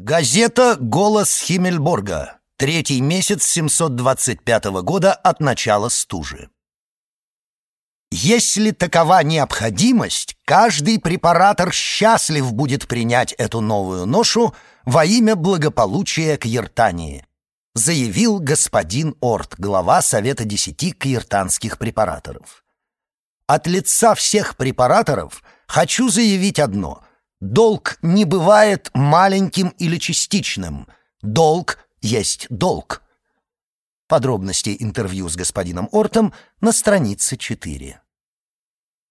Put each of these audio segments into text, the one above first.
Газета «Голос Химмельборга». Третий месяц 725 года от начала стужи. Если такова необходимость, каждый препаратор счастлив будет принять эту новую ношу во имя благополучия Кьертании, заявил господин Орт, глава Совета десяти кьертанских препараторов. От лица всех препараторов хочу заявить одно. Долг не бывает маленьким или частичным. Долг есть долг. Подробности интервью с господином Ортом на странице 4.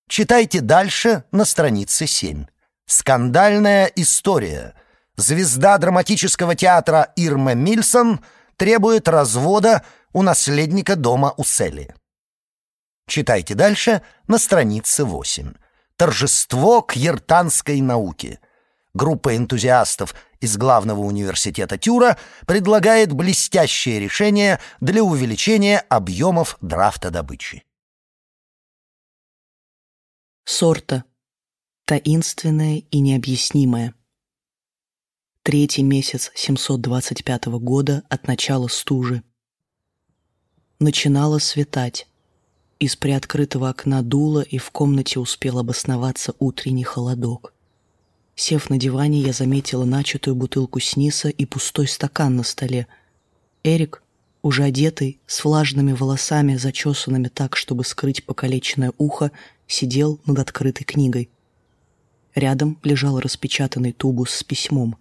Читайте дальше на странице 7. Скандальная история. Звезда драматического театра Ирма Мильсон требует развода у наследника дома Усели. Читайте дальше на странице 8. Торжество кьертанской науки. Группа энтузиастов из главного университета Тюра предлагает блестящее решение для увеличения объемов драфта добычи. Сорта. Таинственное и необъяснимое. Третий месяц 725 года от начала стужи. Начинало светать. Из приоткрытого окна дуло, и в комнате успел обосноваться утренний холодок. Сев на диване, я заметила начатую бутылку сниса и пустой стакан на столе. Эрик, уже одетый, с влажными волосами, зачесанными так, чтобы скрыть покалеченное ухо, сидел над открытой книгой. Рядом лежал распечатанный тубус с письмом.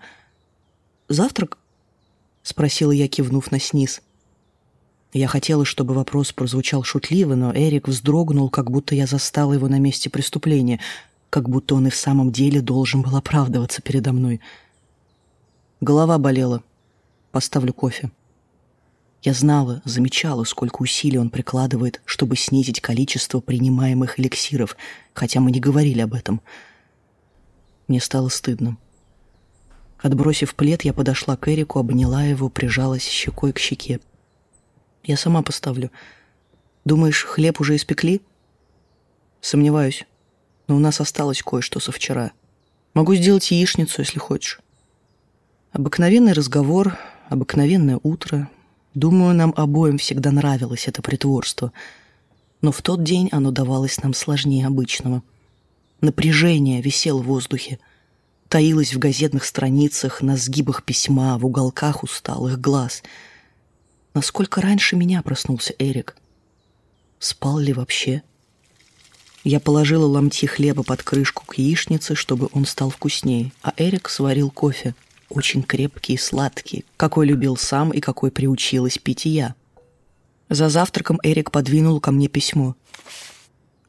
«Завтрак?» — спросила я, кивнув на сниз. Я хотела, чтобы вопрос прозвучал шутливо, но Эрик вздрогнул, как будто я застала его на месте преступления, как будто он и в самом деле должен был оправдываться передо мной. Голова болела. Поставлю кофе. Я знала, замечала, сколько усилий он прикладывает, чтобы снизить количество принимаемых эликсиров, хотя мы не говорили об этом. Мне стало стыдно. Отбросив плед, я подошла к Эрику, обняла его, прижалась щекой к щеке. Я сама поставлю. Думаешь, хлеб уже испекли? Сомневаюсь. Но у нас осталось кое-что со вчера. Могу сделать яичницу, если хочешь. Обыкновенный разговор, обыкновенное утро. Думаю, нам обоим всегда нравилось это притворство. Но в тот день оно давалось нам сложнее обычного. Напряжение висело в воздухе. Таилось в газетных страницах, на сгибах письма, в уголках усталых глаз — Насколько раньше меня проснулся Эрик? Спал ли вообще? Я положила ломти хлеба под крышку к яичнице, чтобы он стал вкуснее, а Эрик сварил кофе. Очень крепкий и сладкий, какой любил сам и какой приучилась пить я. За завтраком Эрик подвинул ко мне письмо.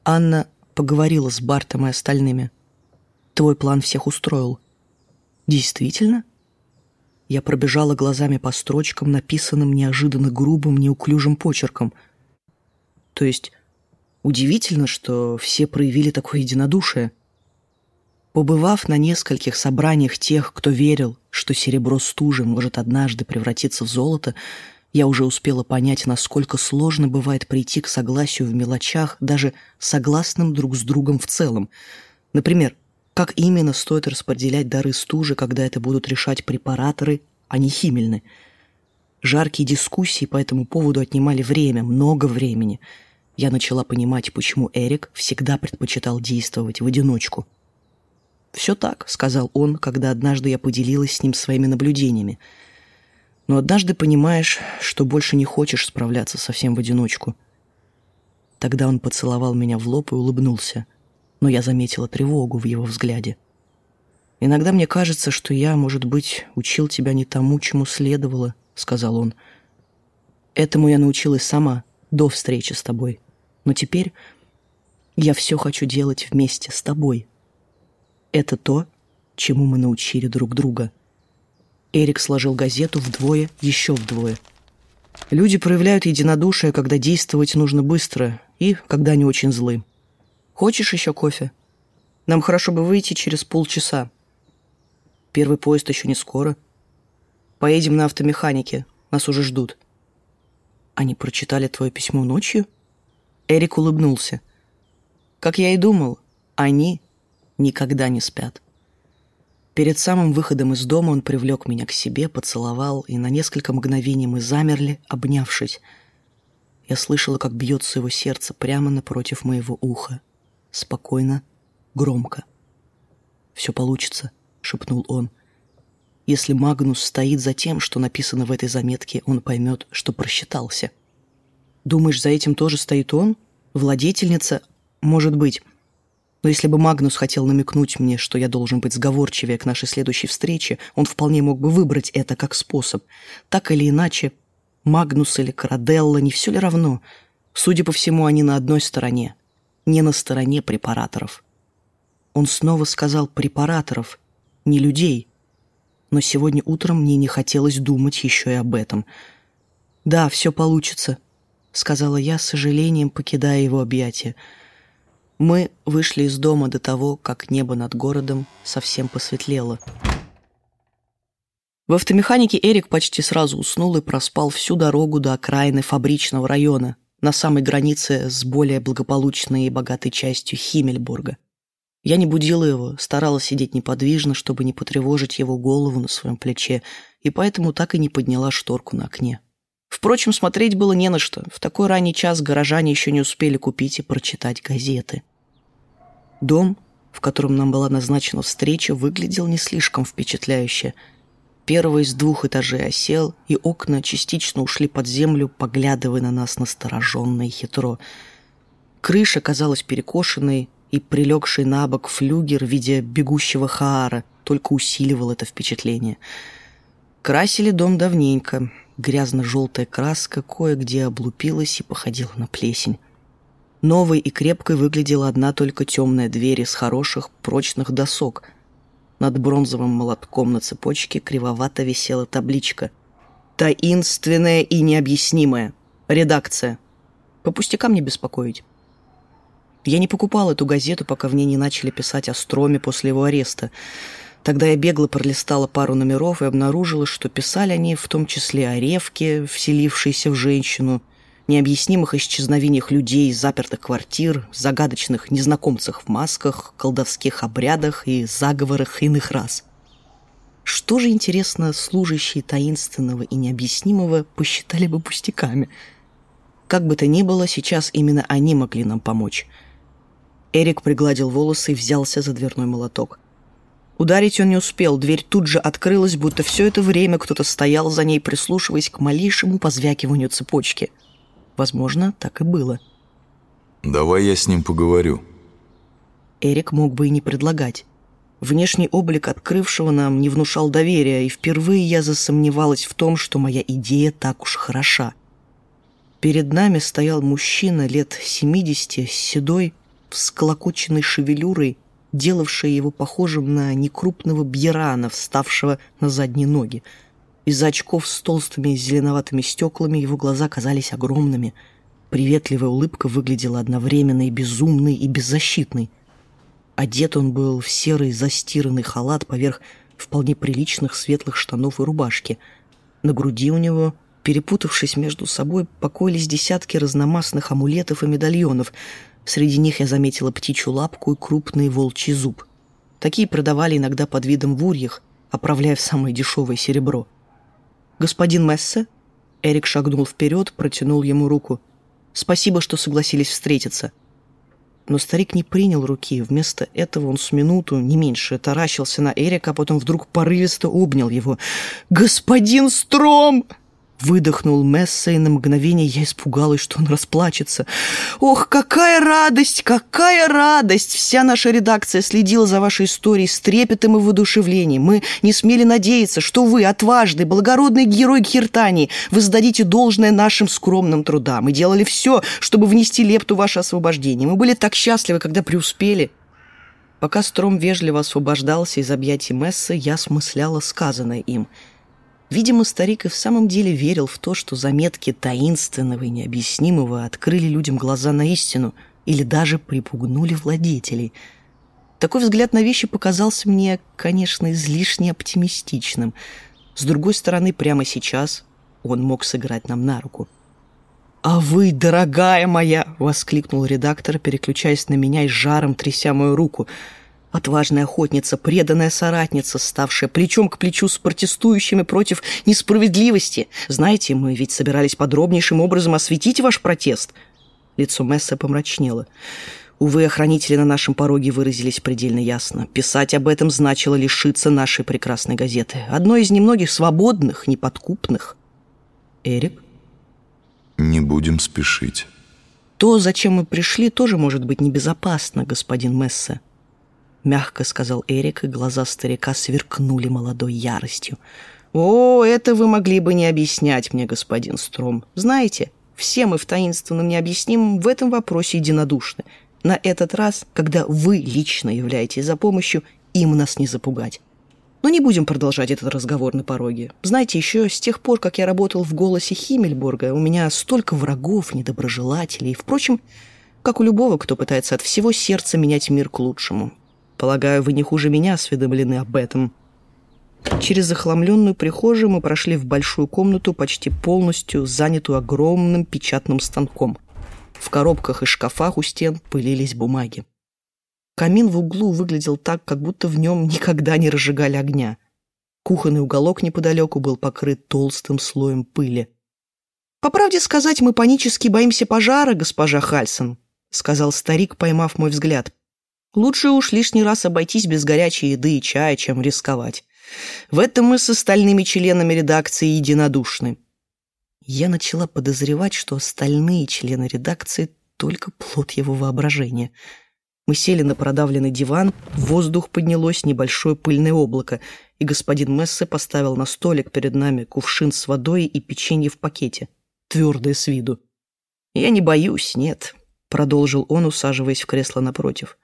«Анна поговорила с Бартом и остальными. Твой план всех устроил». «Действительно?» Я пробежала глазами по строчкам, написанным неожиданно грубым, неуклюжим почерком. То есть удивительно, что все проявили такое единодушие. Побывав на нескольких собраниях тех, кто верил, что серебро стужи может однажды превратиться в золото, я уже успела понять, насколько сложно бывает прийти к согласию в мелочах, даже согласным друг с другом в целом. Например, как именно стоит распределять дары стужи, когда это будут решать препараторы, а не химельны? Жаркие дискуссии по этому поводу отнимали время, много времени. Я начала понимать, почему Эрик всегда предпочитал действовать в одиночку. «Все так», — сказал он, когда однажды я поделилась с ним своими наблюдениями. «Но однажды понимаешь, что больше не хочешь справляться совсем в одиночку». Тогда он поцеловал меня в лоб и улыбнулся — но я заметила тревогу в его взгляде. «Иногда мне кажется, что я, может быть, учил тебя не тому, чему следовало», — сказал он. «Этому я научилась сама, до встречи с тобой. Но теперь я все хочу делать вместе с тобой. Это то, чему мы научили друг друга». Эрик сложил газету вдвое, еще вдвое. Люди проявляют единодушие, когда действовать нужно быстро и когда они очень злы. Хочешь еще кофе? Нам хорошо бы выйти через полчаса. Первый поезд еще не скоро. Поедем на автомеханике. Нас уже ждут. Они прочитали твое письмо ночью? Эрик улыбнулся. Как я и думал, они никогда не спят. Перед самым выходом из дома он привлек меня к себе, поцеловал, и на несколько мгновений мы замерли, обнявшись. Я слышала, как бьется его сердце прямо напротив моего уха. Спокойно, громко. «Все получится», — шепнул он. «Если Магнус стоит за тем, что написано в этой заметке, он поймет, что просчитался». «Думаешь, за этим тоже стоит он? Владетельница? Может быть». Но если бы Магнус хотел намекнуть мне, что я должен быть сговорчивее к нашей следующей встрече, он вполне мог бы выбрать это как способ. Так или иначе, Магнус или Караделла, не все ли равно? Судя по всему, они на одной стороне, не на стороне препараторов. Он снова сказал «препараторов», не людей. Но сегодня утром мне не хотелось думать еще и об этом. «Да, все получится», — сказала я, с сожалением покидая его объятия. Мы вышли из дома до того, как небо над городом совсем посветлело. В автомеханике Эрик почти сразу уснул и проспал всю дорогу до окраины фабричного района, на самой границе с более благополучной и богатой частью Химмельбурга. Я не будила его, старалась сидеть неподвижно, чтобы не потревожить его голову на своем плече, и поэтому так и не подняла шторку на окне. Впрочем, смотреть было не на что. В такой ранний час горожане еще не успели купить и прочитать газеты. Дом, в котором нам была назначена встреча, выглядел не слишком впечатляюще. Первый из двух этажей осел, и окна частично ушли под землю, поглядывая на нас настороженно и хитро. Крыша казалась перекошенной, и прилегший на бок флюгер в виде бегущего хаара только усиливал это впечатление. Красили дом давненько — Грязно-желтая краска кое-где облупилась и походила на плесень. Новой и крепкой выглядела одна только темная дверь из хороших прочных досок. Над бронзовым молотком на цепочке кривовато висела табличка «Таинственная и необъяснимая. Редакция. По пустякам не беспокоить». Я не покупал эту газету, пока в ней не начали писать о Строме после его ареста. Тогда я бегло пролистала пару номеров и обнаружила, что писали они в том числе о ревке, вселившейся в женщину, необъяснимых исчезновениях людей из запертых квартир, загадочных незнакомцах в масках, колдовских обрядах и заговорах иных рас. Что же, интересно, служащие таинственного и необъяснимого посчитали бы пустяками? Как бы то ни было, сейчас именно они могли нам помочь. Эрик пригладил волосы и взялся за дверной молоток. Ударить он не успел, дверь тут же открылась, будто все это время кто-то стоял за ней, прислушиваясь к малейшему позвякиванию цепочки. Возможно, так и было. «Давай я с ним поговорю». Эрик мог бы и не предлагать. Внешний облик открывшего нам не внушал доверия, и впервые я засомневалась в том, что моя идея так уж хороша. Перед нами стоял мужчина лет семидесяти, с седой, всколокоченной шевелюрой, делавшее его похожим на некрупного бьерана, вставшего на задние ноги. Из-за очков с толстыми зеленоватыми стеклами его глаза казались огромными. Приветливая улыбка выглядела одновременно и безумной, и беззащитной. Одет он был в серый застиранный халат поверх вполне приличных светлых штанов и рубашки. На груди у него, перепутавшись между собой, покоились десятки разномастных амулетов и медальонов — Среди них я заметила птичью лапку и крупный волчий зуб. Такие продавали иногда под видом в урьях, оправляя в самое дешевое серебро. «Господин Мессе?» Эрик шагнул вперед, протянул ему руку. «Спасибо, что согласились встретиться». Но старик не принял руки. Вместо этого он с минуту, не меньше, таращился на Эрика, а потом вдруг порывисто обнял его. «Господин Стром!» Выдохнул Месса, и на мгновение я испугалась, что он расплачется. «Ох, какая радость! Какая радость! Вся наша редакция следила за вашей историей с трепетом и воодушевлением. Мы не смели надеяться, что вы, отважный, благородный герой Гхиртании, вы сдадите должное нашим скромным трудам. Мы делали все, чтобы внести лепту в ваше освобождение. Мы были так счастливы, когда преуспели». Пока Стром вежливо освобождался из объятий Месса, я смысляла сказанное им – Видимо, старик и в самом деле верил в то, что заметки таинственного и необъяснимого открыли людям глаза на истину или даже припугнули владетелей. Такой взгляд на вещи показался мне, конечно, излишне оптимистичным. С другой стороны, прямо сейчас он мог сыграть нам на руку. «А вы, дорогая моя!» — воскликнул редактор, переключаясь на меня и жаром тряся мою руку — Отважная охотница, преданная соратница, ставшая плечом к плечу с протестующими против несправедливости. Знаете, мы ведь собирались подробнейшим образом осветить ваш протест. Лицо Месса помрачнело. Увы, охранители на нашем пороге выразились предельно ясно. Писать об этом значило лишиться нашей прекрасной газеты. Одной из немногих свободных, неподкупных. Эрик? Не будем спешить. То, зачем мы пришли, тоже может быть небезопасно, господин Мессе. Мягко сказал Эрик, и глаза старика сверкнули молодой яростью. «О, это вы могли бы не объяснять мне, господин Стром. Знаете, все мы в таинственном необъяснимом в этом вопросе единодушны. На этот раз, когда вы лично являетесь за помощью, им нас не запугать. Но не будем продолжать этот разговор на пороге. Знаете, еще с тех пор, как я работал в «Голосе Химмельбурга», у меня столько врагов, недоброжелателей. Впрочем, как у любого, кто пытается от всего сердца менять мир к лучшему. Полагаю, вы не хуже меня осведомлены об этом. Через захламленную прихожую мы прошли в большую комнату, почти полностью занятую огромным печатным станком. В коробках и шкафах у стен пылились бумаги. Камин в углу выглядел так, как будто в нем никогда не разжигали огня. Кухонный уголок неподалеку был покрыт толстым слоем пыли. «По правде сказать, мы панически боимся пожара, госпожа Хальсон», — сказал старик, поймав мой взгляд. «Лучше уж лишний раз обойтись без горячей еды и чая, чем рисковать. В этом мы с остальными членами редакции единодушны. Я начала подозревать, что остальные члены редакции только плод его воображения. Мы сели на продавленный диван, в воздух поднялось небольшое пыльное облако, и господин Мессе поставил на столик перед нами кувшин с водой и печенье в пакете, твердое с виду. «Я не боюсь, нет», — продолжил он, усаживаясь в кресло напротив.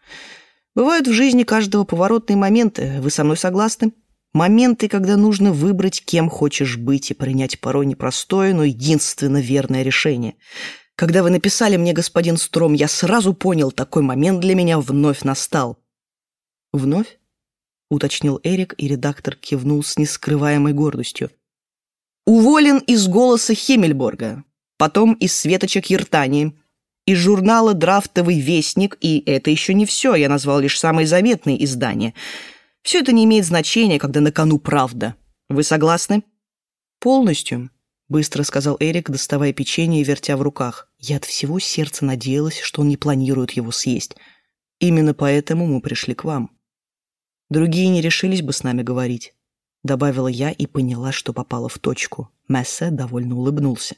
«Бывают в жизни каждого поворотные моменты. Вы со мной согласны?» Моменты, когда нужно выбрать, кем хочешь быть, и принять порой непростое, но единственно верное решение. Когда вы написали мне, господин Стром, я сразу понял, такой момент для меня вновь настал. «Вновь?» — уточнил Эрик, и редактор кивнул с нескрываемой гордостью. «Уволен из «Голоса Хемельборга», потом из «Светочек Ертани», из журнала «Драфтовый вестник», и это еще не все, я назвал лишь самые заметные издания — все это не имеет значения, когда на кону правда. Вы согласны? Полностью, быстро сказал Эрик, доставая печенье и вертя в руках. Я от всего сердца надеялась, что он не планирует его съесть. Именно поэтому мы пришли к вам. Другие не решились бы с нами говорить. Добавила я и поняла, что попала в точку. Мессе довольно улыбнулся.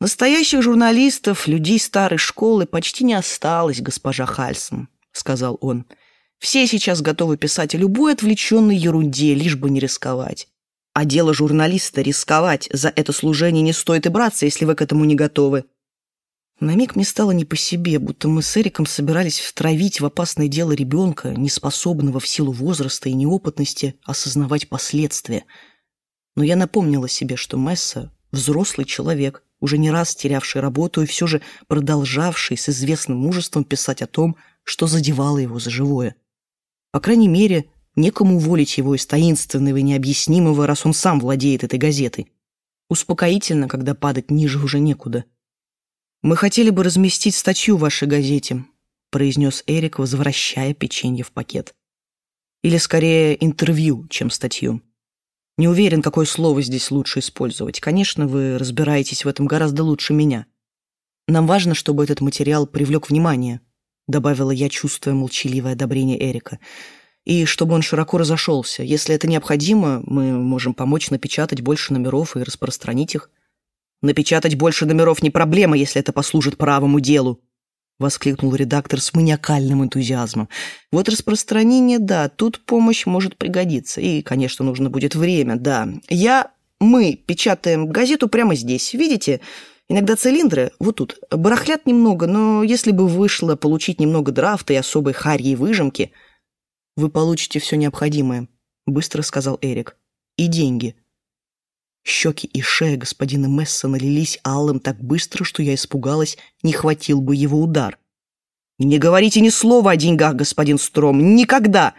«Настоящих журналистов, людей старой школы почти не осталось, госпожа Хальсон», — сказал он. Все сейчас готовы писать о любой отвлеченной ерунде, лишь бы не рисковать. А дело журналиста — рисковать. За это служение не стоит и браться, если вы к этому не готовы. На миг мне стало не по себе, будто мы с Эриком собирались втравить в опасное дело ребенка, неспособного в силу возраста и неопытности осознавать последствия. Но я напомнила себе, что Месса — взрослый человек, уже не раз терявший работу и все же продолжавший с известным мужеством писать о том, что задевало его за живое. По крайней мере, некому уволить его из таинственного и необъяснимого, раз он сам владеет этой газетой. Успокоительно, когда падать ниже уже некуда. «Мы хотели бы разместить статью в вашей газете», произнес Эрик, возвращая печенье в пакет. «Или скорее интервью, чем статью. Не уверен, какое слово здесь лучше использовать. Конечно, вы разбираетесь в этом гораздо лучше меня. Нам важно, чтобы этот материал привлек внимание, добавила я, чувствуя молчаливое одобрение Эрика. И чтобы он широко разошелся. Если это необходимо, мы можем помочь напечатать больше номеров и распространить их. Напечатать больше номеров не проблема, если это послужит правому делу, воскликнул редактор с маниакальным энтузиазмом. Вот распространение, да, тут помощь может пригодиться. И, конечно, нужно будет время, да. Я, мы печатаем газету прямо здесь, видите? Иногда цилиндры, вот тут, барахлят немного, но если бы вышло получить немного драфта и особой харьи выжимки, вы получите все необходимое, быстро сказал Эрик. И деньги. Щеки и шея господина Месса налились алым так быстро, что я испугалась, не хватил бы его удар. «Не говорите ни слова о деньгах, господин Стром, никогда!»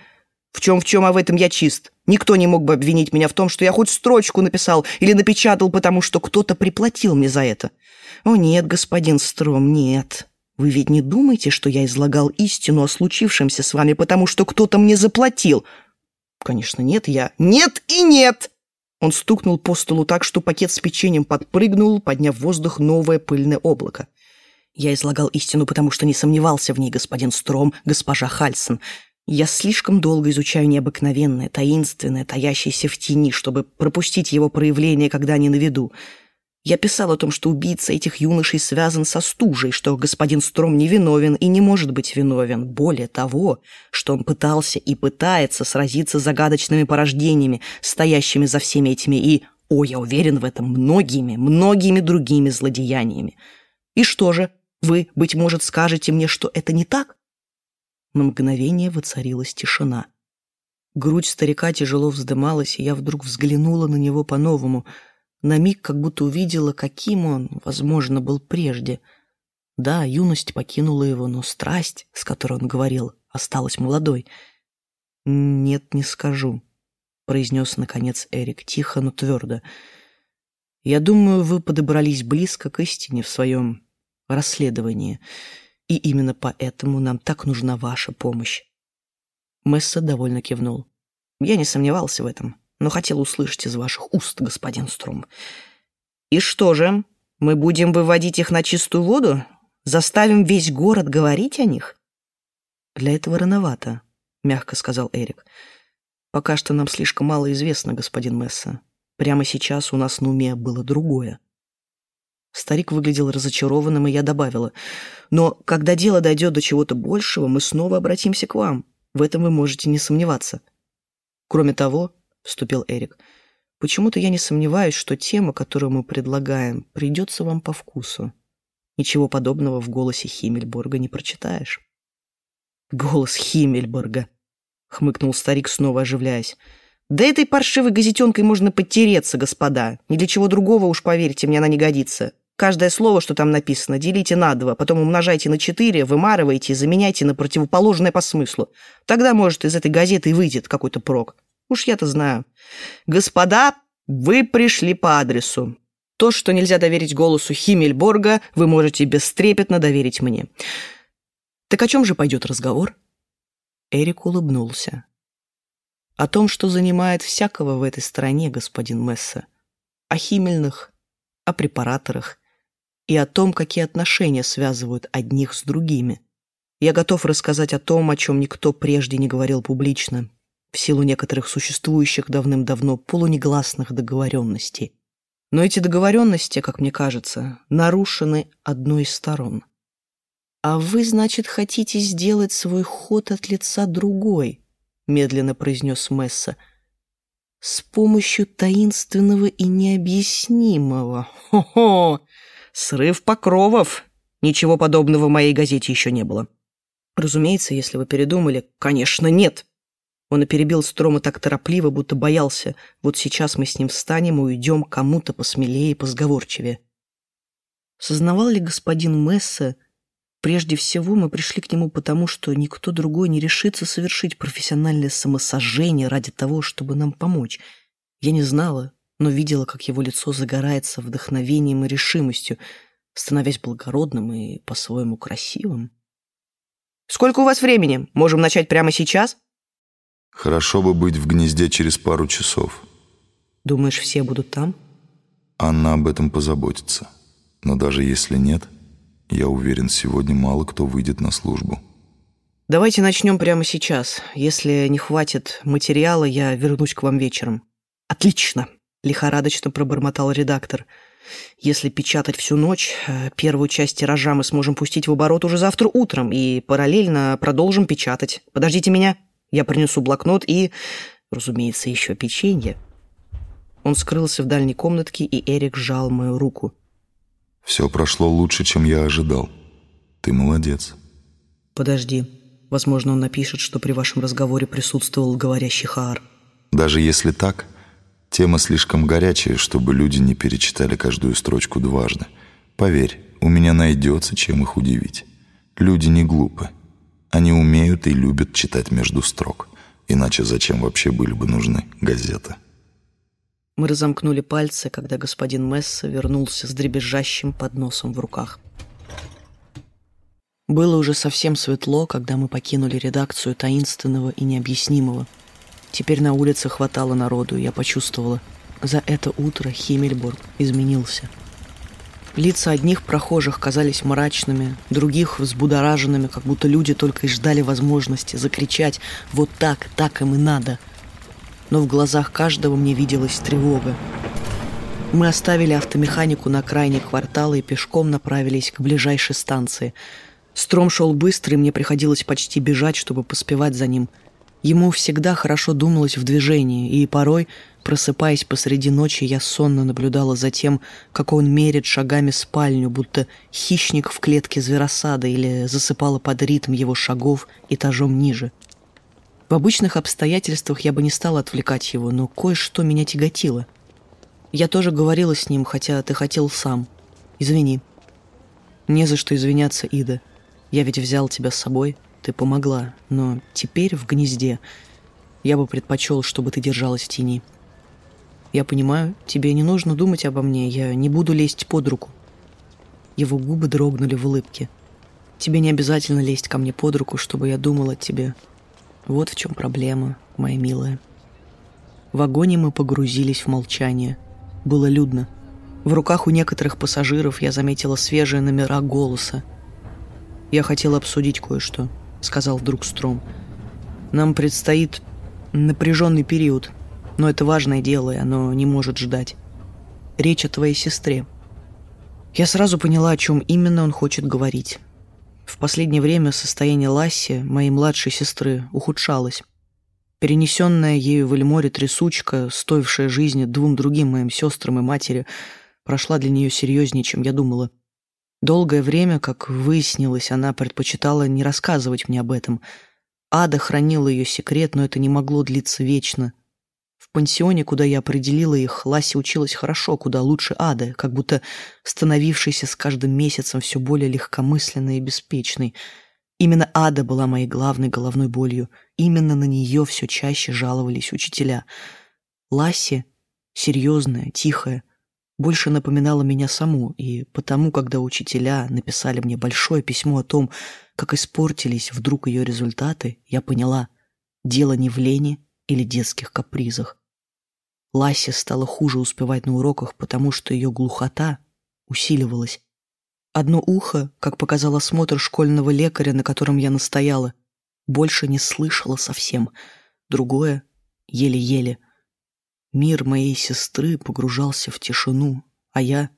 В чем в чем, а в этом я чист. Никто не мог бы обвинить меня в том, что я хоть строчку написал или напечатал, потому что кто-то приплатил мне за это. О нет, господин Стром, нет. Вы ведь не думаете, что я излагал истину о случившемся с вами, потому что кто-то мне заплатил? Конечно, нет, я... Нет и нет! Он стукнул по столу так, что пакет с печеньем подпрыгнул, подняв в воздух новое пыльное облако. Я излагал истину, потому что не сомневался в ней, господин Стром, госпожа Хальсон. Я слишком долго изучаю необыкновенное, таинственное, таящееся в тени, чтобы пропустить его проявление, когда они на виду. Я писал о том, что убийца этих юношей связан со стужей, что господин Стром невиновен и не может быть виновен. Более того, что он пытался и пытается сразиться с загадочными порождениями, стоящими за всеми этими и, о, я уверен в этом, многими, многими другими злодеяниями. И что же, вы, быть может, скажете мне, что это не так? На мгновение воцарилась тишина. Грудь старика тяжело вздымалась, и я вдруг взглянула на него по-новому — на миг как будто увидела, каким он, возможно, был прежде. Да, юность покинула его, но страсть, с которой он говорил, осталась молодой. «Нет, не скажу», — произнес, наконец, Эрик, тихо, но твердо. «Я думаю, вы подобрались близко к истине в своем расследовании, и именно поэтому нам так нужна ваша помощь». Месса довольно кивнул. Я не сомневался в этом но хотел услышать из ваших уст, господин Струм. И что же, мы будем выводить их на чистую воду? Заставим весь город говорить о них? Для этого рановато, мягко сказал Эрик. Пока что нам слишком мало известно, господин Месса. Прямо сейчас у нас на уме было другое. Старик выглядел разочарованным, и я добавила. «Но когда дело дойдет до чего-то большего, мы снова обратимся к вам. В этом вы можете не сомневаться. Кроме того, — вступил Эрик. «Почему-то я не сомневаюсь, что тема, которую мы предлагаем, придется вам по вкусу. Ничего подобного в голосе Химмельборга не прочитаешь». «Голос Химмельборга», — хмыкнул старик, снова оживляясь. «Да этой паршивой газетенкой можно подтереться, господа. Ни для чего другого, уж поверьте, мне она не годится. Каждое слово, что там написано, делите на два, потом умножайте на четыре, вымарывайте и заменяйте на противоположное по смыслу. Тогда, может, из этой газеты выйдет какой-то прок. Уж я-то знаю. Господа, вы пришли по адресу. То, что нельзя доверить голосу Химмельборга, вы можете бестрепетно доверить мне. Так о чем же пойдет разговор? Эрик улыбнулся. О том, что занимает всякого в этой стране, господин Месса. О химельных, о препараторах и о том, какие отношения связывают одних с другими. Я готов рассказать о том, о чем никто прежде не говорил публично, в силу некоторых существующих давным-давно полунегласных договоренностей. Но эти договоренности, как мне кажется, нарушены одной из сторон. «А вы, значит, хотите сделать свой ход от лица другой?» — медленно произнес Месса. «С помощью таинственного и необъяснимого. Хо-хо! Срыв покровов! Ничего подобного в моей газете еще не было. Разумеется, если вы передумали, конечно, нет. Он и перебил Строма так торопливо, будто боялся. Вот сейчас мы с ним встанем и уйдем кому-то посмелее и посговорчивее. Сознавал ли господин Месса, прежде всего мы пришли к нему потому, что никто другой не решится совершить профессиональное самосожжение ради того, чтобы нам помочь. Я не знала, но видела, как его лицо загорается вдохновением и решимостью, становясь благородным и по-своему красивым. «Сколько у вас времени? Можем начать прямо сейчас?» Хорошо бы быть в гнезде через пару часов. Думаешь, все будут там? Анна об этом позаботится. Но даже если нет, я уверен, сегодня мало кто выйдет на службу. Давайте начнем прямо сейчас. Если не хватит материала, я вернусь к вам вечером. Отлично, лихорадочно пробормотал редактор. Если печатать всю ночь, э, первую часть тиража мы сможем пустить в оборот уже завтра утром и параллельно продолжим печатать. Подождите меня. Я принесу блокнот и, разумеется, еще печенье. Он скрылся в дальней комнатке, и Эрик сжал мою руку. «Все прошло лучше, чем я ожидал. Ты молодец». «Подожди. Возможно, он напишет, что при вашем разговоре присутствовал говорящий Хаар». «Даже если так, тема слишком горячая, чтобы люди не перечитали каждую строчку дважды. Поверь, у меня найдется, чем их удивить. Люди не глупы». Они умеют и любят читать между строк. Иначе зачем вообще были бы нужны газеты? Мы разомкнули пальцы, когда господин Месса вернулся с дребезжащим подносом в руках. Было уже совсем светло, когда мы покинули редакцию таинственного и необъяснимого. Теперь на улице хватало народу, я почувствовала, за это утро Химмельбург изменился. Лица одних прохожих казались мрачными, других взбудораженными, как будто люди только и ждали возможности закричать «Вот так, так им и надо!» Но в глазах каждого мне виделась тревога. Мы оставили автомеханику на крайне квартала и пешком направились к ближайшей станции – Стром шел быстро, и мне приходилось почти бежать, чтобы поспевать за ним. Ему всегда хорошо думалось в движении, и порой, просыпаясь посреди ночи, я сонно наблюдала за тем, как он мерит шагами спальню, будто хищник в клетке зверосада, или засыпала под ритм его шагов этажом ниже. В обычных обстоятельствах я бы не стала отвлекать его, но кое-что меня тяготило. Я тоже говорила с ним, хотя ты хотел сам. Извини. Не за что извиняться, Ида. Я ведь взял тебя с собой, ты помогла, но теперь в гнезде я бы предпочел, чтобы ты держалась в тени. Я понимаю, тебе не нужно думать обо мне, я не буду лезть под руку. Его губы дрогнули в улыбке. Тебе не обязательно лезть ко мне под руку, чтобы я думал о тебе. Вот в чем проблема, моя милая. В вагоне мы погрузились в молчание. Было людно. В руках у некоторых пассажиров я заметила свежие номера голоса — «Я хотел обсудить кое-что», — сказал вдруг Стром. «Нам предстоит напряженный период, но это важное дело, и оно не может ждать. Речь о твоей сестре». Я сразу поняла, о чем именно он хочет говорить. В последнее время состояние Ласси, моей младшей сестры, ухудшалось. Перенесенная ею в Эльморе трясучка, стоившая жизни двум другим моим сестрам и матери, прошла для нее серьезнее, чем я думала. Долгое время, как выяснилось, она предпочитала не рассказывать мне об этом. Ада хранила ее секрет, но это не могло длиться вечно. Пансионе, куда я определила их, Ласи училась хорошо, куда лучше Ады, как будто становившейся с каждым месяцем все более легкомысленной и беспечной. Именно Ада была моей главной головной болью. Именно на нее все чаще жаловались учителя. Ласси, серьезная, тихая, больше напоминала меня саму, и потому, когда учителя написали мне большое письмо о том, как испортились вдруг ее результаты, я поняла, дело не в лени или детских капризах. Лася стала хуже успевать на уроках, потому что ее глухота усиливалась. Одно ухо, как показал осмотр школьного лекаря, на котором я настояла, больше не слышало совсем, другое — еле-еле — Мир моей сестры погружался в тишину, а я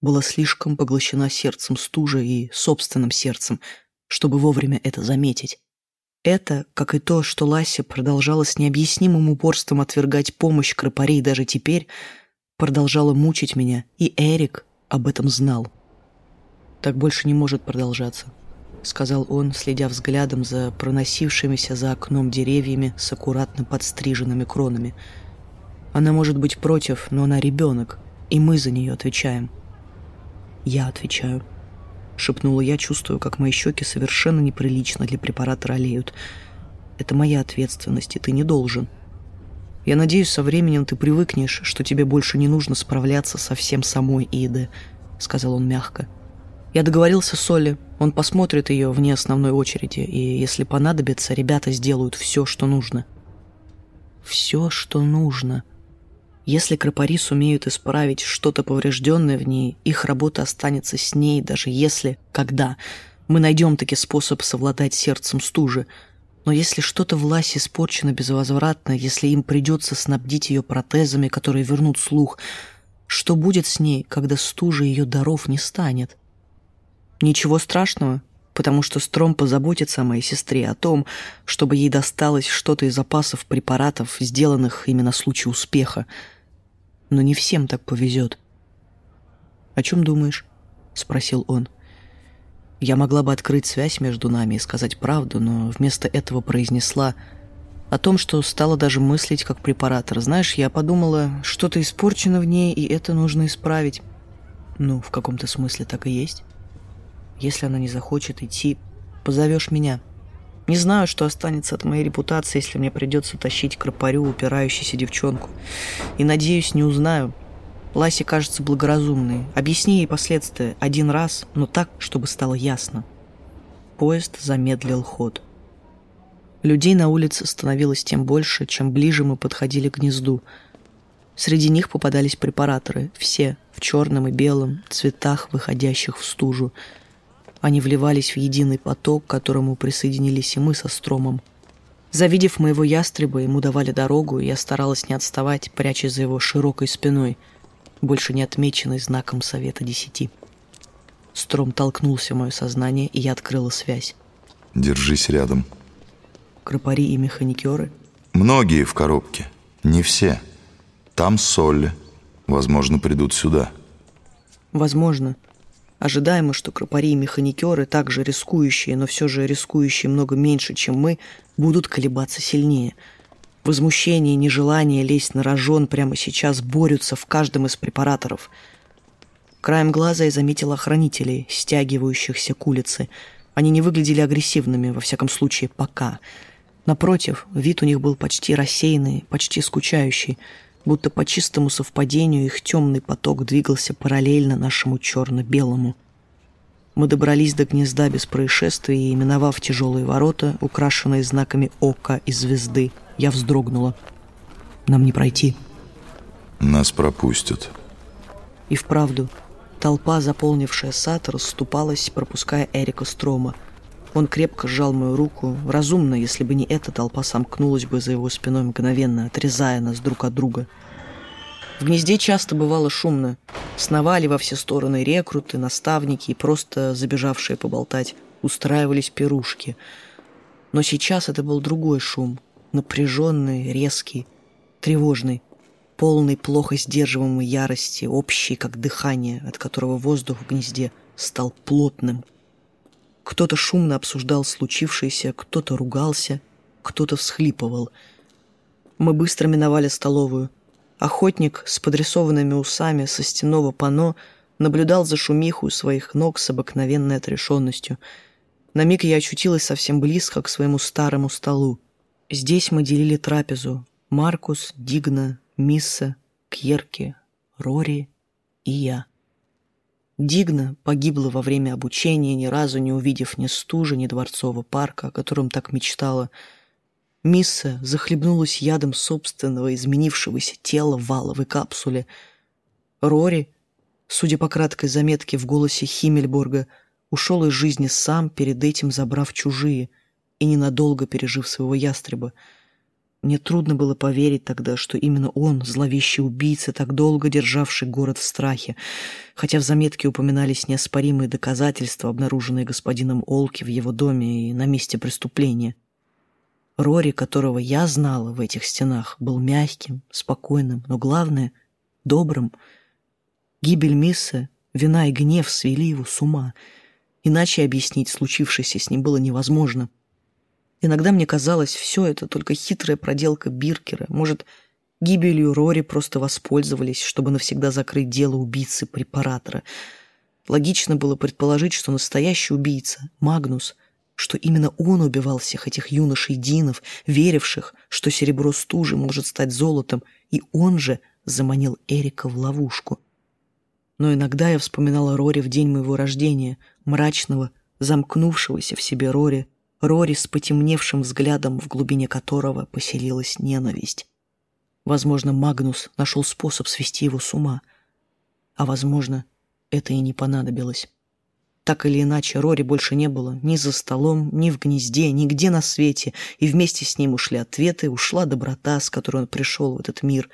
была слишком поглощена сердцем стужа и собственным сердцем, чтобы вовремя это заметить. Это, как и то, что Лася продолжала с необъяснимым упорством отвергать помощь Кропарей даже теперь, продолжало мучить меня, и Эрик об этом знал. «Так больше не может продолжаться», — сказал он, следя взглядом за проносившимися за окном деревьями с аккуратно подстриженными кронами — она может быть против, но она ребенок, и мы за нее отвечаем. Я отвечаю. Шепнула я, чувствую, как мои щеки совершенно неприлично для препарата олеют. Это моя ответственность, и ты не должен. Я надеюсь, со временем ты привыкнешь, что тебе больше не нужно справляться со всем самой Иды, сказал он мягко. Я договорился с Олли, он посмотрит ее вне основной очереди, и если понадобится, ребята сделают все, что нужно. Все, что нужно. Если кропари сумеют исправить что-то поврежденное в ней, их работа останется с ней, даже если, когда, мы найдем таки способ совладать сердцем стужи. Но если что-то в Ласе испорчено безвозвратно, если им придется снабдить ее протезами, которые вернут слух, что будет с ней, когда стужи ее даров не станет? Ничего страшного, потому что Стром позаботится о моей сестре, о том, чтобы ей досталось что-то из запасов препаратов, сделанных именно в случае успеха но не всем так повезет. «О чем думаешь?» — спросил он. Я могла бы открыть связь между нами и сказать правду, но вместо этого произнесла о том, что стала даже мыслить как препаратор. Знаешь, я подумала, что-то испорчено в ней, и это нужно исправить. Ну, в каком-то смысле так и есть. Если она не захочет идти, позовешь меня. Не знаю, что останется от моей репутации, если мне придется тащить к упирающуюся девчонку. И, надеюсь, не узнаю. Ласе кажется благоразумной. Объясни ей последствия один раз, но так, чтобы стало ясно. Поезд замедлил ход. Людей на улице становилось тем больше, чем ближе мы подходили к гнезду. Среди них попадались препараторы, все в черном и белом, цветах, выходящих в стужу. Они вливались в единый поток, к которому присоединились и мы со Стромом. Завидев моего ястреба, ему давали дорогу, и я старалась не отставать, прячась за его широкой спиной, больше не отмеченной знаком Совета Десяти. Стром толкнулся в мое сознание, и я открыла связь. Держись рядом. Кропари и механикеры? Многие в коробке. Не все. Там Солли. Возможно, придут сюда. Возможно. Ожидаемо, что кропари и механикеры, также рискующие, но все же рискующие много меньше, чем мы, будут колебаться сильнее. Возмущение и нежелание лезть на рожон прямо сейчас борются в каждом из препараторов. Краем глаза я заметил охранителей, стягивающихся к улице. Они не выглядели агрессивными, во всяком случае, пока. Напротив, вид у них был почти рассеянный, почти скучающий, будто по чистому совпадению их темный поток двигался параллельно нашему черно-белому. Мы добрались до гнезда без происшествий и, миновав тяжелые ворота, украшенные знаками ока и звезды, я вздрогнула. Нам не пройти. Нас пропустят. И вправду, толпа, заполнившая сад, расступалась, пропуская Эрика Строма. Он крепко сжал мою руку. Разумно, если бы не эта толпа сомкнулась бы за его спиной мгновенно, отрезая нас друг от друга. В гнезде часто бывало шумно. Сновали во все стороны рекруты, наставники и просто забежавшие поболтать устраивались пирушки. Но сейчас это был другой шум. Напряженный, резкий, тревожный, полный плохо сдерживаемой ярости, общий, как дыхание, от которого воздух в гнезде стал плотным – кто-то шумно обсуждал случившееся, кто-то ругался, кто-то всхлипывал. Мы быстро миновали столовую. Охотник с подрисованными усами со стенного пано наблюдал за шумиху своих ног с обыкновенной отрешенностью. На миг я очутилась совсем близко к своему старому столу. Здесь мы делили трапезу. Маркус, Дигна, Мисса, Кьерки, Рори и я. Дигна погибла во время обучения, ни разу не увидев ни стужи, ни дворцового парка, о котором так мечтала. Мисса захлебнулась ядом собственного изменившегося тела в валовой капсуле. Рори, судя по краткой заметке в голосе Химмельборга, ушел из жизни сам, перед этим забрав чужие и ненадолго пережив своего ястреба — мне трудно было поверить тогда, что именно он, зловещий убийца, так долго державший город в страхе, хотя в заметке упоминались неоспоримые доказательства, обнаруженные господином Олки в его доме и на месте преступления. Рори, которого я знала в этих стенах, был мягким, спокойным, но главное — добрым. Гибель Миссы, вина и гнев свели его с ума. Иначе объяснить случившееся с ним было невозможно — Иногда мне казалось, все это только хитрая проделка Биркера. Может, гибелью Рори просто воспользовались, чтобы навсегда закрыть дело убийцы препаратора. Логично было предположить, что настоящий убийца, Магнус, что именно он убивал всех этих юношей Динов, веривших, что серебро стужи может стать золотом, и он же заманил Эрика в ловушку. Но иногда я вспоминала Рори в день моего рождения, мрачного, замкнувшегося в себе Рори, Рори с потемневшим взглядом, в глубине которого поселилась ненависть. Возможно, Магнус нашел способ свести его с ума. А возможно, это и не понадобилось. Так или иначе, Рори больше не было ни за столом, ни в гнезде, нигде на свете, и вместе с ним ушли ответы, ушла доброта, с которой он пришел в этот мир,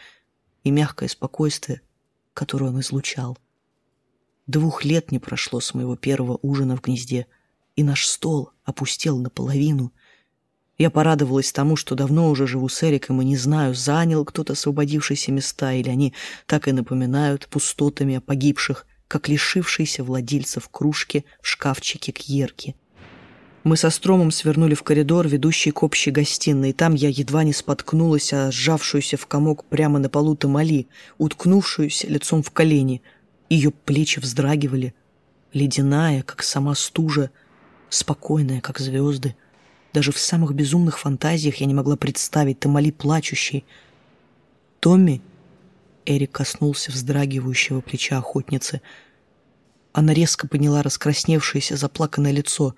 и мягкое спокойствие, которое он излучал. Двух лет не прошло с моего первого ужина в гнезде — и наш стол опустел наполовину. Я порадовалась тому, что давно уже живу с Эриком и не знаю, занял кто-то освободившиеся места, или они так и напоминают пустотами о погибших, как лишившиеся владельцев кружки в шкафчике к Ерке. Мы со Стромом свернули в коридор, ведущий к общей гостиной, и там я едва не споткнулась о сжавшуюся в комок прямо на полу Тамали, уткнувшуюся лицом в колени. Ее плечи вздрагивали. Ледяная, как сама стужа, спокойная, как звезды. Даже в самых безумных фантазиях я не могла представить Тамали плачущей. «Томми?» Эрик коснулся вздрагивающего плеча охотницы. Она резко подняла раскрасневшееся заплаканное лицо.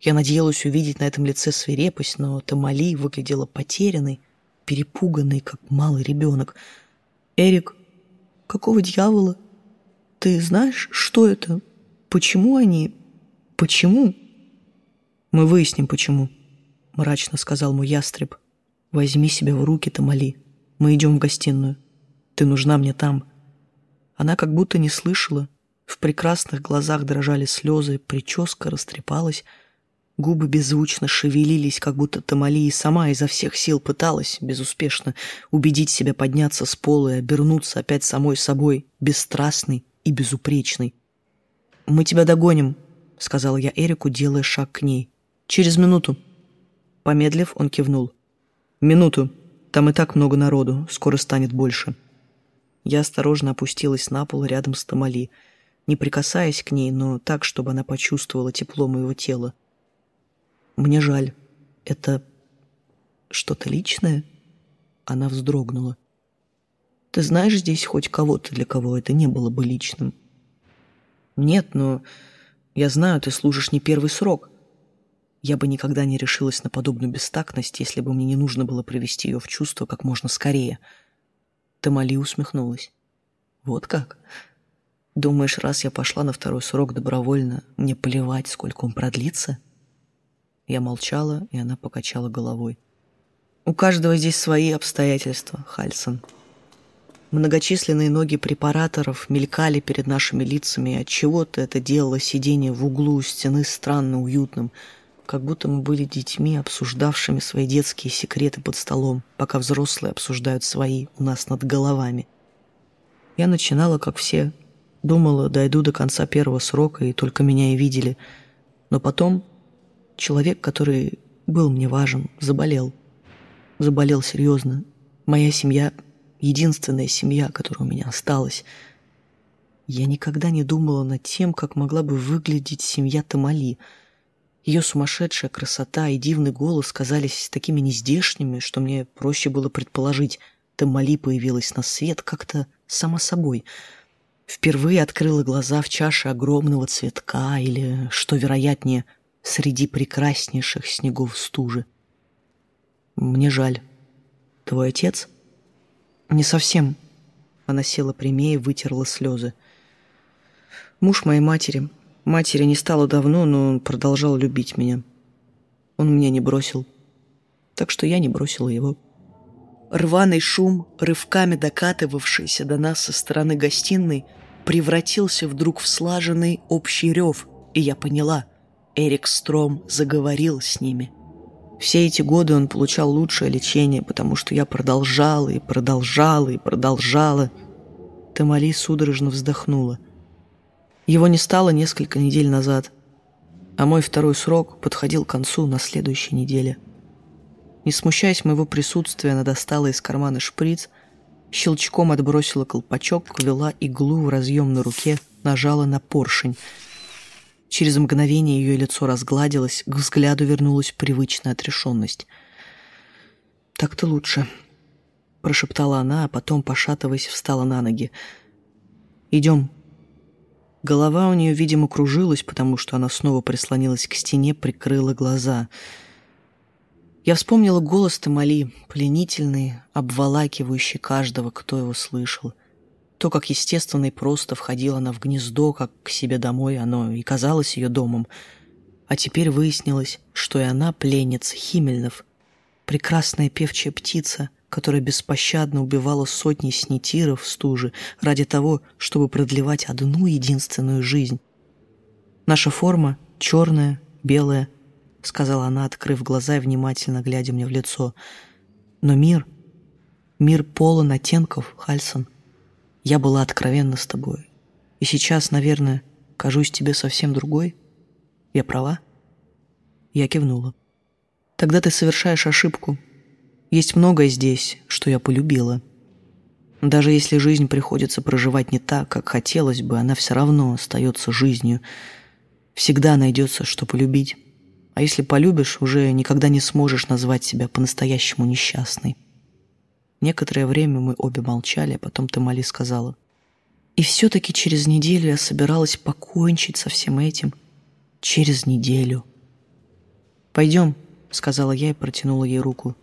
Я надеялась увидеть на этом лице свирепость, но Тамали выглядела потерянной, перепуганной, как малый ребенок. «Эрик, какого дьявола? Ты знаешь, что это? Почему они? Почему?» «Мы выясним, почему», — мрачно сказал мой ястреб. «Возьми себя в руки, Тамали. Мы идем в гостиную. Ты нужна мне там». Она как будто не слышала. В прекрасных глазах дрожали слезы, прическа растрепалась — Губы беззвучно шевелились, как будто Тамали сама изо всех сил пыталась, безуспешно, убедить себя подняться с пола и обернуться опять самой собой, бесстрастной и безупречной. «Мы тебя догоним», — сказал я Эрику, делая шаг к ней. «Через минуту». Помедлив, он кивнул. «Минуту. Там и так много народу. Скоро станет больше». Я осторожно опустилась на пол рядом с Тамали, не прикасаясь к ней, но так, чтобы она почувствовала тепло моего тела. Мне жаль. Это что-то личное?» Она вздрогнула. «Ты знаешь здесь хоть кого-то, для кого это не было бы личным?» «Нет, но я знаю, ты служишь не первый срок. Я бы никогда не решилась на подобную бестактность, если бы мне не нужно было привести ее в чувство как можно скорее». Тамали усмехнулась. «Вот как? Думаешь, раз я пошла на второй срок добровольно, мне плевать, сколько он продлится?» Я молчала, и она покачала головой. У каждого здесь свои обстоятельства, Хальсон. Многочисленные ноги препараторов мелькали перед нашими лицами, и от чего-то это делало сидение в углу у стены странно уютным, как будто мы были детьми, обсуждавшими свои детские секреты под столом, пока взрослые обсуждают свои у нас над головами. Я начинала, как все, думала, дойду до конца первого срока, и только меня и видели. Но потом Человек, который был мне важен, заболел. Заболел серьезно. Моя семья — единственная семья, которая у меня осталась. Я никогда не думала над тем, как могла бы выглядеть семья Тамали. Ее сумасшедшая красота и дивный голос казались такими нездешними, что мне проще было предположить, Тамали появилась на свет как-то само собой. Впервые открыла глаза в чаше огромного цветка или, что вероятнее, среди прекраснейших снегов стужи. Мне жаль. Твой отец? Не совсем. Она села прямее и вытерла слезы. Муж моей матери. Матери не стало давно, но он продолжал любить меня. Он меня не бросил. Так что я не бросила его. Рваный шум, рывками докатывавшийся до нас со стороны гостиной, превратился вдруг в слаженный общий рев, и я поняла — Эрик Стром заговорил с ними. Все эти годы он получал лучшее лечение, потому что я продолжала и продолжала и продолжала. Тамали судорожно вздохнула. Его не стало несколько недель назад, а мой второй срок подходил к концу на следующей неделе. Не смущаясь моего присутствия, она достала из кармана шприц, щелчком отбросила колпачок, ввела иглу в разъем на руке, нажала на поршень — Через мгновение ее лицо разгладилось, к взгляду вернулась привычная отрешенность. «Так-то лучше», — прошептала она, а потом, пошатываясь, встала на ноги. «Идем». Голова у нее, видимо, кружилась, потому что она снова прислонилась к стене, прикрыла глаза. Я вспомнила голос Тамали, пленительный, обволакивающий каждого, кто его слышал — то, как естественно и просто входила она в гнездо, как к себе домой, оно и казалось ее домом. А теперь выяснилось, что и она пленница Химельнов, прекрасная певчая птица, которая беспощадно убивала сотни снитиров в стуже ради того, чтобы продлевать одну единственную жизнь. «Наша форма черная, белая», — сказала она, открыв глаза и внимательно глядя мне в лицо. «Но мир, мир полон оттенков, Хальсон». Я была откровенна с тобой. И сейчас, наверное, кажусь тебе совсем другой. Я права?» Я кивнула. «Тогда ты совершаешь ошибку. Есть многое здесь, что я полюбила. Даже если жизнь приходится проживать не так, как хотелось бы, она все равно остается жизнью. Всегда найдется, что полюбить. А если полюбишь, уже никогда не сможешь назвать себя по-настоящему несчастной. Некоторое время мы обе молчали, а потом Тамали сказала. И все-таки через неделю я собиралась покончить со всем этим. Через неделю. «Пойдем», — сказала я и протянула ей руку.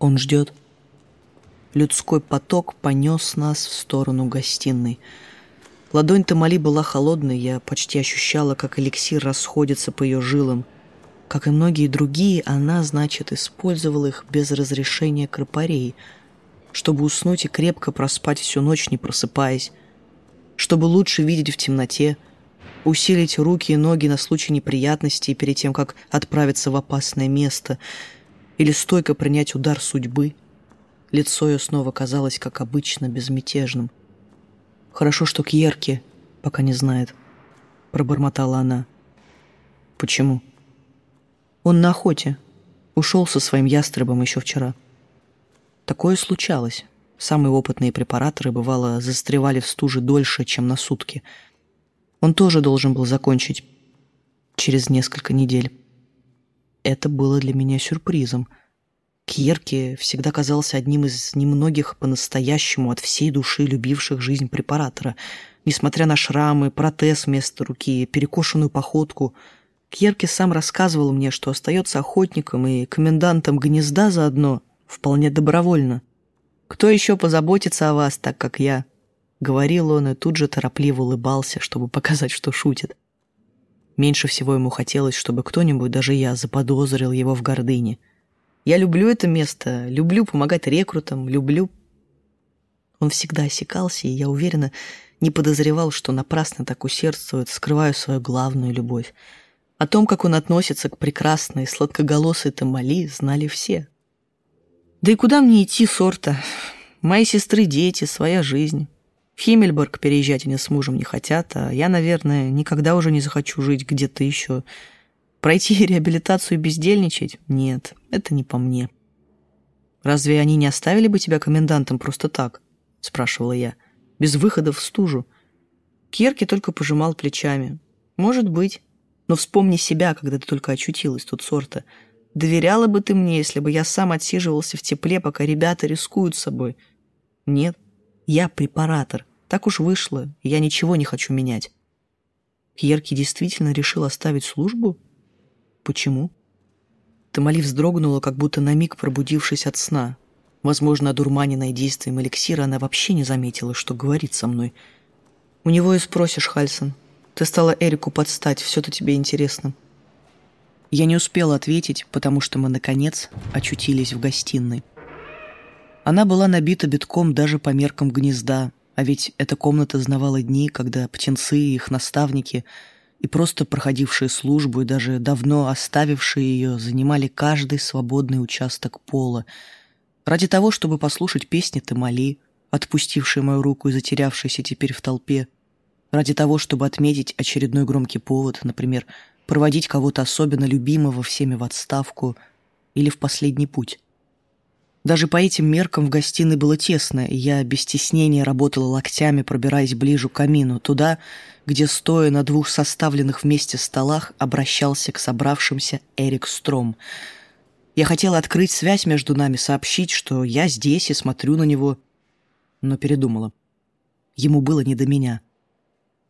«Он ждет». Людской поток понес нас в сторону гостиной. Ладонь Тамали была холодной, я почти ощущала, как эликсир расходится по ее жилам. Как и многие другие, она, значит, использовала их без разрешения кропарей, чтобы уснуть и крепко проспать всю ночь, не просыпаясь, чтобы лучше видеть в темноте, усилить руки и ноги на случай неприятностей перед тем, как отправиться в опасное место, или стойко принять удар судьбы — Лицо ее снова казалось, как обычно, безмятежным. «Хорошо, что Кьерки пока не знает», — пробормотала она. «Почему?» «Он на охоте. Ушел со своим ястребом еще вчера». Такое случалось. Самые опытные препараторы, бывало, застревали в стуже дольше, чем на сутки. Он тоже должен был закончить через несколько недель. Это было для меня сюрпризом — Кьерке всегда казался одним из немногих по-настоящему от всей души любивших жизнь препаратора. Несмотря на шрамы, протез вместо руки, перекошенную походку, Кьерке сам рассказывал мне, что остается охотником и комендантом гнезда заодно, вполне добровольно. «Кто еще позаботится о вас, так как я?» — говорил он и тут же торопливо улыбался, чтобы показать, что шутит. Меньше всего ему хотелось, чтобы кто-нибудь, даже я, заподозрил его в гордыне — я люблю это место, люблю помогать рекрутам, люблю... Он всегда осекался, и я уверена, не подозревал, что напрасно так усердствует, скрываю свою главную любовь. О том, как он относится к прекрасной, сладкоголосой Тамали, знали все. Да и куда мне идти, сорта? Мои сестры, дети, своя жизнь. В Химмельборг переезжать они с мужем не хотят, а я, наверное, никогда уже не захочу жить где-то еще. Пройти реабилитацию и бездельничать? Нет, это не по мне. «Разве они не оставили бы тебя комендантом просто так?» — спрашивала я. «Без выхода в стужу». Керки только пожимал плечами. «Может быть. Но вспомни себя, когда ты только очутилась тут сорта. Доверяла бы ты мне, если бы я сам отсиживался в тепле, пока ребята рискуют собой?» «Нет. Я препаратор. Так уж вышло, я ничего не хочу менять». Кьерки действительно решил оставить службу? Почему? Тамали вздрогнула, как будто на миг пробудившись от сна. Возможно, одурманенная действием эликсира, она вообще не заметила, что говорит со мной. «У него и спросишь, Хальсон. Ты стала Эрику подстать, все-то тебе интересно». Я не успела ответить, потому что мы, наконец, очутились в гостиной. Она была набита битком даже по меркам гнезда, а ведь эта комната знавала дни, когда птенцы и их наставники — и просто проходившие службу и даже давно оставившие ее занимали каждый свободный участок пола ради того, чтобы послушать песни Тамали, отпустившие мою руку и затерявшейся теперь в толпе, ради того, чтобы отметить очередной громкий повод, например, проводить кого-то особенно любимого всеми в отставку или в последний путь. Даже по этим меркам в гостиной было тесно, и я без стеснения работала локтями, пробираясь ближе к камину, туда, где, стоя на двух составленных вместе столах, обращался к собравшимся Эрик Стром. Я хотела открыть связь между нами, сообщить, что я здесь и смотрю на него, но передумала. Ему было не до меня.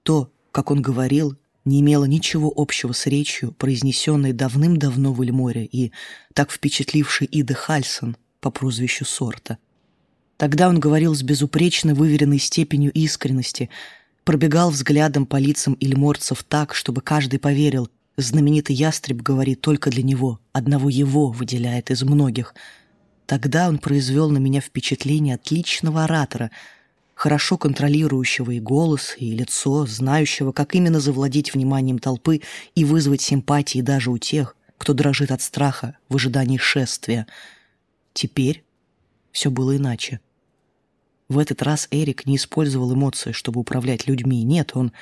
То, как он говорил, не имело ничего общего с речью, произнесенной давным-давно в Эльморе и так впечатлившей Ида Хальсон — по прозвищу Сорта. Тогда он говорил с безупречно выверенной степенью искренности, пробегал взглядом по лицам ильморцев так, чтобы каждый поверил, знаменитый ястреб говорит только для него, одного его выделяет из многих. Тогда он произвел на меня впечатление отличного оратора, хорошо контролирующего и голос, и лицо, знающего, как именно завладеть вниманием толпы и вызвать симпатии даже у тех, кто дрожит от страха в ожидании шествия — Теперь все было иначе. В этот раз Эрик не использовал эмоции, чтобы управлять людьми. Нет, он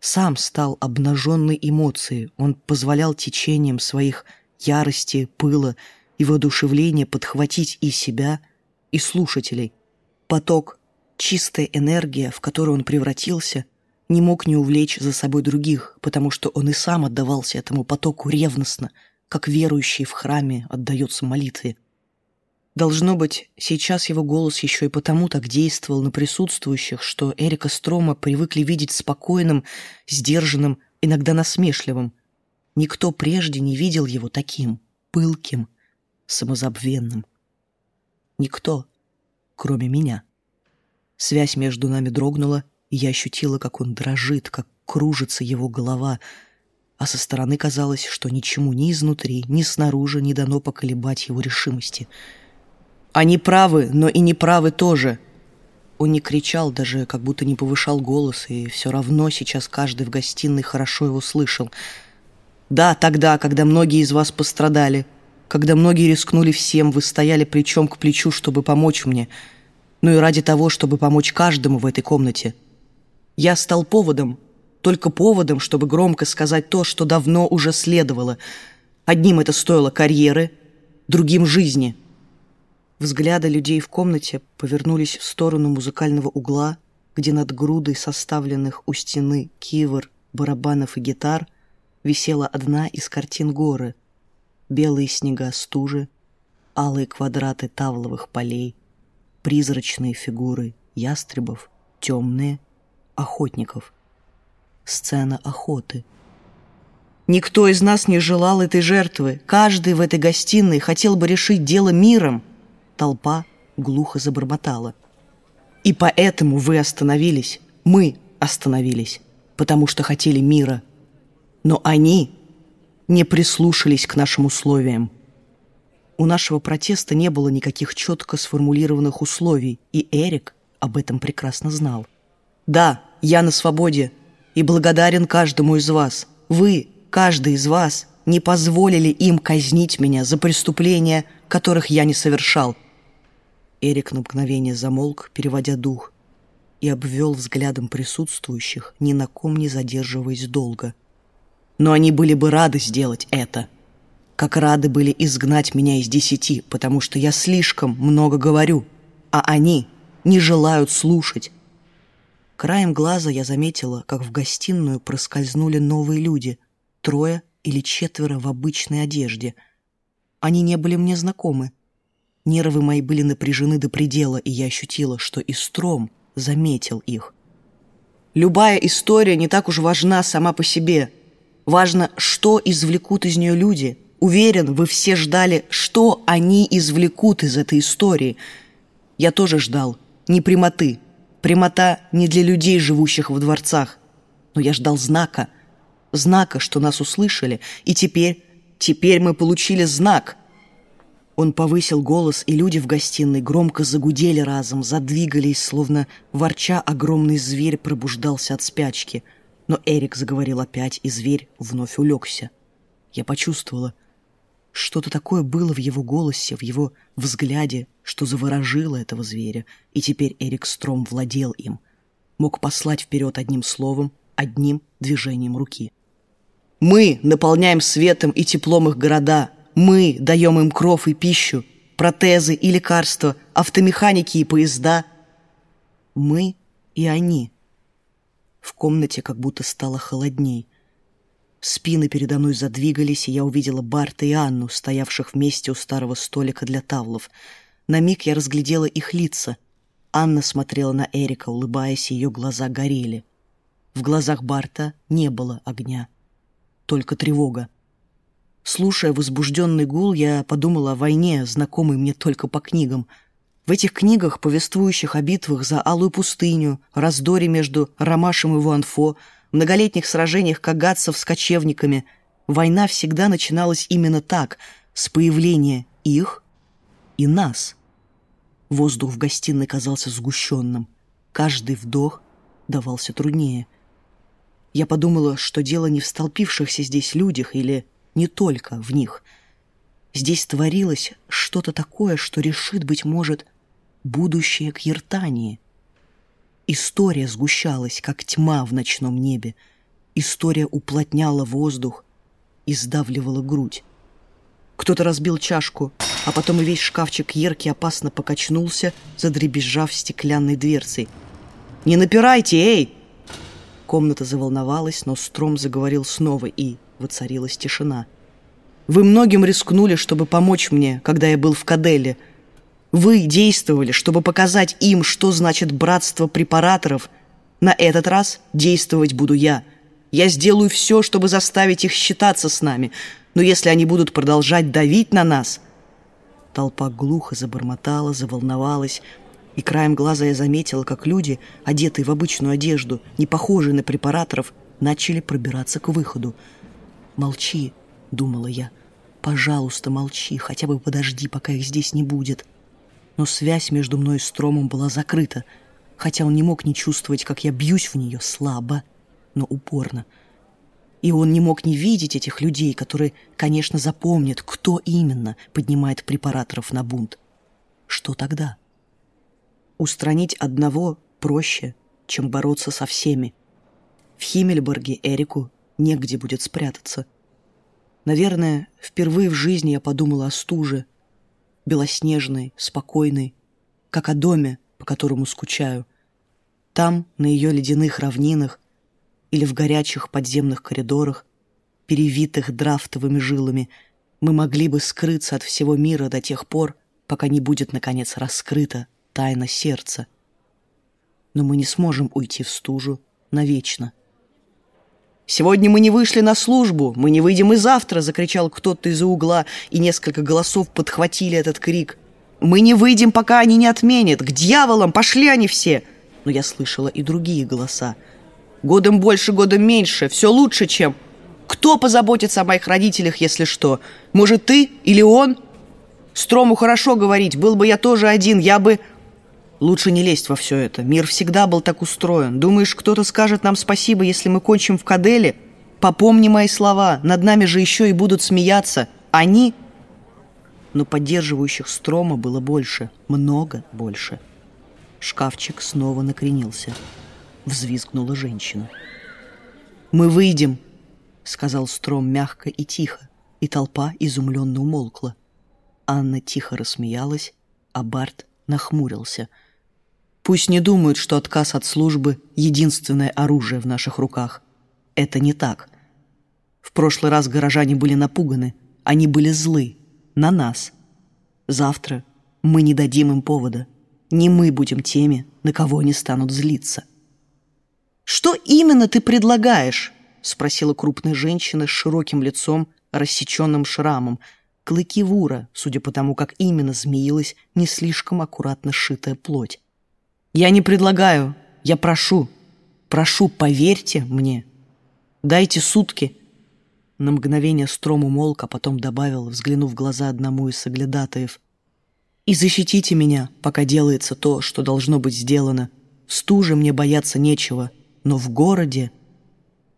сам стал обнаженной эмоцией. Он позволял течением своих ярости, пыла и воодушевления подхватить и себя, и слушателей. Поток, чистая энергия, в которую он превратился, не мог не увлечь за собой других, потому что он и сам отдавался этому потоку ревностно, как верующий в храме отдается молитве. Должно быть, сейчас его голос еще и потому так действовал на присутствующих, что Эрика Строма привыкли видеть спокойным, сдержанным, иногда насмешливым. Никто прежде не видел его таким, пылким, самозабвенным. Никто, кроме меня. Связь между нами дрогнула, и я ощутила, как он дрожит, как кружится его голова, а со стороны казалось, что ничему ни изнутри, ни снаружи не дано поколебать его решимости. Они правы, но и неправы тоже. Он не кричал, даже как будто не повышал голос, и все равно сейчас каждый в гостиной хорошо его слышал. Да, тогда, когда многие из вас пострадали, когда многие рискнули всем, вы стояли плечом к плечу, чтобы помочь мне, ну и ради того, чтобы помочь каждому в этой комнате. Я стал поводом, только поводом, чтобы громко сказать то, что давно уже следовало. Одним это стоило карьеры, другим — жизни. Взгляды людей в комнате повернулись в сторону музыкального угла, где над грудой составленных у стены кивр, барабанов и гитар висела одна из картин горы. Белые снега стужи, алые квадраты тавловых полей, призрачные фигуры ястребов, темные — охотников — сцена охоты. Никто из нас не желал этой жертвы. Каждый в этой гостиной хотел бы решить дело миром. Толпа глухо забормотала. И поэтому вы остановились. Мы остановились, потому что хотели мира. Но они не прислушались к нашим условиям. У нашего протеста не было никаких четко сформулированных условий, и Эрик об этом прекрасно знал. Да, я на свободе, и благодарен каждому из вас. Вы, каждый из вас, не позволили им казнить меня за преступления, которых я не совершал». Эрик на мгновение замолк, переводя дух, и обвел взглядом присутствующих, ни на ком не задерживаясь долго. «Но они были бы рады сделать это» как рады были изгнать меня из десяти, потому что я слишком много говорю, а они не желают слушать, Краем глаза я заметила, как в гостиную проскользнули новые люди, трое или четверо в обычной одежде. Они не были мне знакомы. Нервы мои были напряжены до предела, и я ощутила, что и Стром заметил их. Любая история не так уж важна сама по себе. Важно, что извлекут из нее люди. Уверен, вы все ждали, что они извлекут из этой истории. Я тоже ждал. Не прямоты, Прямота не для людей, живущих в дворцах. Но я ждал знака. Знака, что нас услышали. И теперь, теперь мы получили знак. Он повысил голос, и люди в гостиной громко загудели разом, задвигались, словно ворча огромный зверь пробуждался от спячки. Но Эрик заговорил опять, и зверь вновь улегся. Я почувствовала — что-то такое было в его голосе, в его взгляде, что заворожило этого зверя, и теперь Эрик Стром владел им. Мог послать вперед одним словом, одним движением руки. «Мы наполняем светом и теплом их города. Мы даем им кров и пищу, протезы и лекарства, автомеханики и поезда. Мы и они». В комнате как будто стало холодней – Спины передо мной задвигались, и я увидела Барта и Анну, стоявших вместе у старого столика для тавлов. На миг я разглядела их лица. Анна смотрела на Эрика, улыбаясь, и ее глаза горели. В глазах Барта не было огня, только тревога. Слушая возбужденный гул, я подумала о войне, знакомой мне только по книгам. В этих книгах, повествующих о битвах за Алую пустыню, раздоре между Ромашем и Вуанфо, многолетних сражениях кагатцев с кочевниками, война всегда начиналась именно так, с появления их и нас. Воздух в гостиной казался сгущенным. Каждый вдох давался труднее. Я подумала, что дело не в столпившихся здесь людях или не только в них. Здесь творилось что-то такое, что решит, быть может, будущее к Ертании — История сгущалась, как тьма в ночном небе. История уплотняла воздух и сдавливала грудь. Кто-то разбил чашку, а потом и весь шкафчик Ерки опасно покачнулся, задребезжав стеклянной дверцей. «Не напирайте, эй!» Комната заволновалась, но Стром заговорил снова, и воцарилась тишина. «Вы многим рискнули, чтобы помочь мне, когда я был в Каделе», вы действовали, чтобы показать им, что значит братство препараторов. На этот раз действовать буду я. Я сделаю все, чтобы заставить их считаться с нами. Но если они будут продолжать давить на нас... Толпа глухо забормотала, заволновалась, и краем глаза я заметила, как люди, одетые в обычную одежду, не похожие на препараторов, начали пробираться к выходу. «Молчи», — думала я, — «пожалуйста, молчи, хотя бы подожди, пока их здесь не будет». Но связь между мной и Стромом была закрыта, хотя он не мог не чувствовать, как я бьюсь в нее слабо, но упорно. И он не мог не видеть этих людей, которые, конечно, запомнят, кто именно поднимает препараторов на бунт. Что тогда? Устранить одного проще, чем бороться со всеми. В Химмельборге Эрику негде будет спрятаться. Наверное, впервые в жизни я подумала о стуже, белоснежной, спокойной, как о доме, по которому скучаю. Там, на ее ледяных равнинах или в горячих подземных коридорах, перевитых драфтовыми жилами, мы могли бы скрыться от всего мира до тех пор, пока не будет, наконец, раскрыта тайна сердца. Но мы не сможем уйти в стужу навечно. «Сегодня мы не вышли на службу, мы не выйдем и завтра!» — закричал кто-то из-за угла, и несколько голосов подхватили этот крик. «Мы не выйдем, пока они не отменят! К дьяволам! Пошли они все!» Но я слышала и другие голоса. «Годом больше, годом меньше! Все лучше, чем...» «Кто позаботится о моих родителях, если что? Может, ты или он?» «Строму хорошо говорить, был бы я тоже один, я бы...» Лучше не лезть во все это. Мир всегда был так устроен. Думаешь, кто-то скажет нам спасибо, если мы кончим в Каделе? Попомни мои слова. Над нами же еще и будут смеяться. Они... Но поддерживающих Строма было больше. Много больше. Шкафчик снова накренился. Взвизгнула женщина. «Мы выйдем», — сказал Стром мягко и тихо, и толпа изумленно умолкла. Анна тихо рассмеялась, а Барт нахмурился — Пусть не думают, что отказ от службы — единственное оружие в наших руках. Это не так. В прошлый раз горожане были напуганы. Они были злы. На нас. Завтра мы не дадим им повода. Не мы будем теми, на кого они станут злиться. «Что именно ты предлагаешь?» — спросила крупная женщина с широким лицом, рассеченным шрамом. Клыки вура, судя по тому, как именно змеилась не слишком аккуратно сшитая плоть. Я не предлагаю, я прошу. Прошу, поверьте мне. Дайте сутки. На мгновение Стром умолк, а потом добавил, взглянув в глаза одному из соглядатаев. И защитите меня, пока делается то, что должно быть сделано. В стуже мне бояться нечего, но в городе...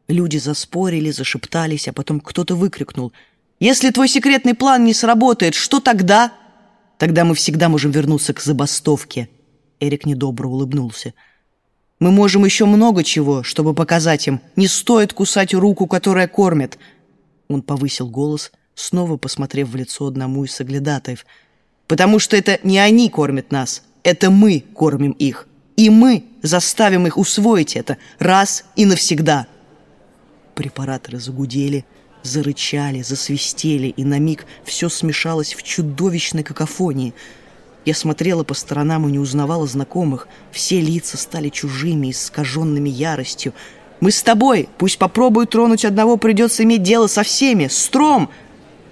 Люди заспорили, зашептались, а потом кто-то выкрикнул. «Если твой секретный план не сработает, что тогда?» «Тогда мы всегда можем вернуться к забастовке», Эрик недобро улыбнулся. «Мы можем еще много чего, чтобы показать им. Не стоит кусать руку, которая кормит!» Он повысил голос, снова посмотрев в лицо одному из соглядатаев. «Потому что это не они кормят нас, это мы кормим их. И мы заставим их усвоить это раз и навсегда!» Препараторы загудели, зарычали, засвистели, и на миг все смешалось в чудовищной какофонии — я смотрела по сторонам и не узнавала знакомых. Все лица стали чужими, искаженными яростью. «Мы с тобой! Пусть попробуют тронуть одного, придется иметь дело со всеми! Стром!»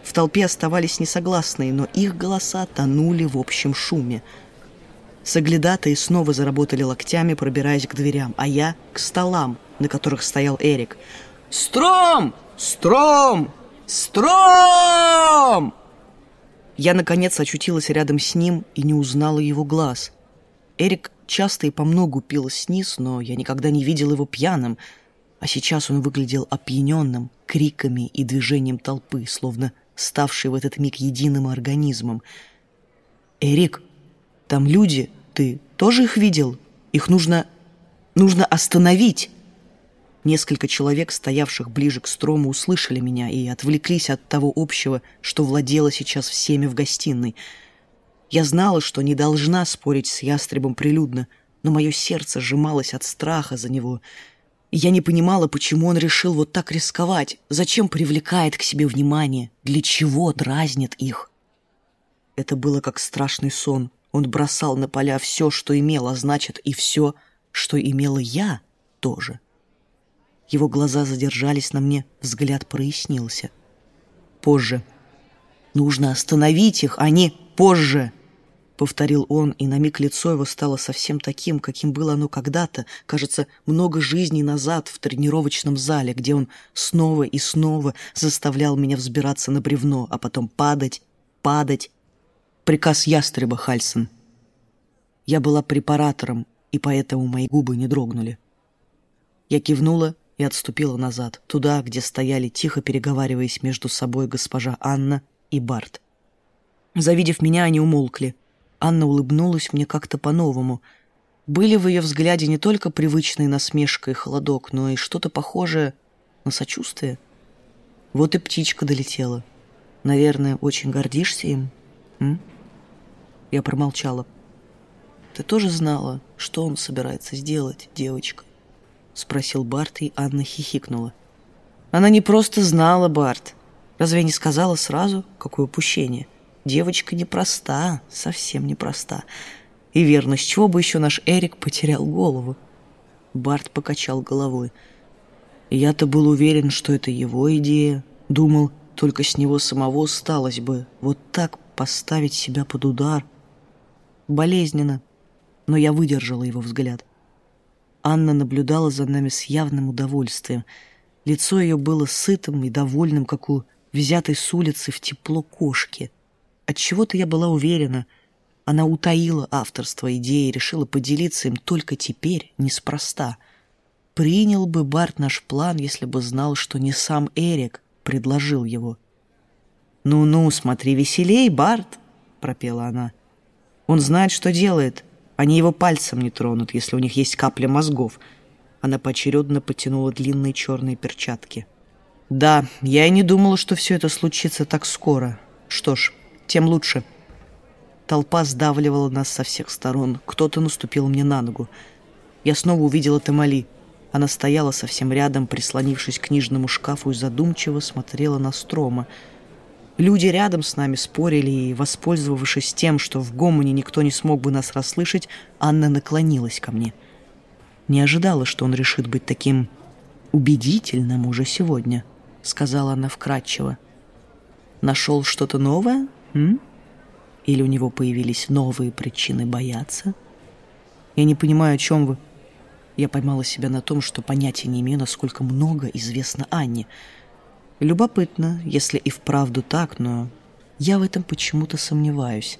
В толпе оставались несогласные, но их голоса тонули в общем шуме. Соглядатые снова заработали локтями, пробираясь к дверям, а я — к столам, на которых стоял Эрик. «Стром! Стром! Стром!» Я, наконец, очутилась рядом с ним и не узнала его глаз. Эрик часто и помногу пил сниз, но я никогда не видел его пьяным, а сейчас он выглядел опьяненным, криками и движением толпы, словно ставший в этот миг единым организмом. «Эрик, там люди, ты тоже их видел? Их нужно... нужно остановить!» Несколько человек, стоявших ближе к строму, услышали меня и отвлеклись от того общего, что владело сейчас всеми в гостиной. Я знала, что не должна спорить с ястребом прилюдно, но мое сердце сжималось от страха за него. Я не понимала, почему он решил вот так рисковать, зачем привлекает к себе внимание, для чего дразнит их. Это было как страшный сон. Он бросал на поля все, что имел, а значит, и все, что имела я тоже. Его глаза задержались на мне, взгляд прояснился. позже. Нужно остановить их, а не позже повторил он, и на миг лицо его стало совсем таким, каким было оно когда-то, кажется, много жизней назад в тренировочном зале, где он снова и снова заставлял меня взбираться на бревно, а потом падать, падать. Приказ ястреба, Хальсон. Я была препаратором, и поэтому мои губы не дрогнули. Я кивнула и отступила назад, туда, где стояли, тихо переговариваясь между собой госпожа Анна и Барт. Завидев меня, они умолкли — Анна улыбнулась мне как-то по-новому. Были в ее взгляде не только привычные насмешка и холодок, но и что-то похожее на сочувствие. Вот и птичка долетела. Наверное, очень гордишься им? М? Я промолчала. «Ты тоже знала, что он собирается сделать, девочка?» Спросил Барт, и Анна хихикнула. «Она не просто знала, Барт. Разве не сказала сразу? Какое упущение!» Девочка непроста, совсем непроста. И верно, с чего бы еще наш Эрик потерял голову? Барт покачал головой. Я-то был уверен, что это его идея. Думал, только с него самого сталось бы вот так поставить себя под удар. Болезненно, но я выдержала его взгляд. Анна наблюдала за нами с явным удовольствием. Лицо ее было сытым и довольным, как у взятой с улицы в тепло кошки — Отчего-то я была уверена, она утаила авторство идеи и решила поделиться им только теперь, неспроста. Принял бы Барт наш план, если бы знал, что не сам Эрик предложил его. «Ну-ну, смотри веселей, Барт!» — пропела она. «Он знает, что делает. Они его пальцем не тронут, если у них есть капля мозгов». Она поочередно потянула длинные черные перчатки. «Да, я и не думала, что все это случится так скоро. Что ж, тем лучше. Толпа сдавливала нас со всех сторон. Кто-то наступил мне на ногу. Я снова увидела Тамали. Она стояла совсем рядом, прислонившись к книжному шкафу и задумчиво смотрела на Строма. Люди рядом с нами спорили, и, воспользовавшись тем, что в гомоне никто не смог бы нас расслышать, Анна наклонилась ко мне. Не ожидала, что он решит быть таким убедительным уже сегодня, сказала она вкратчиво. Нашел что-то новое? М? Или у него появились новые причины бояться? Я не понимаю, о чем вы. Я поймала себя на том, что понятия не имею, насколько много известно Анне. Любопытно, если и вправду так, но я в этом почему-то сомневаюсь.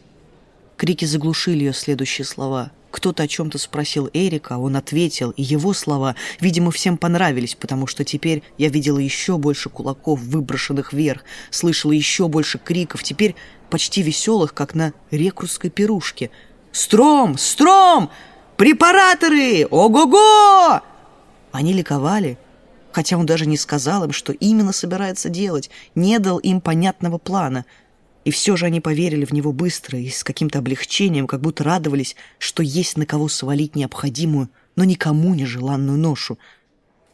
Крики заглушили ее следующие слова. Кто-то о чем-то спросил Эрика, он ответил, и его слова, видимо, всем понравились, потому что теперь я видела еще больше кулаков, выброшенных вверх, слышала еще больше криков, теперь почти веселых, как на рекрутской пирушке. «Стром! Стром! Препараторы! Ого-го!» Они ликовали, хотя он даже не сказал им, что именно собирается делать, не дал им понятного плана — и все же они поверили в него быстро и с каким-то облегчением, как будто радовались, что есть на кого свалить необходимую, но никому не желанную ношу.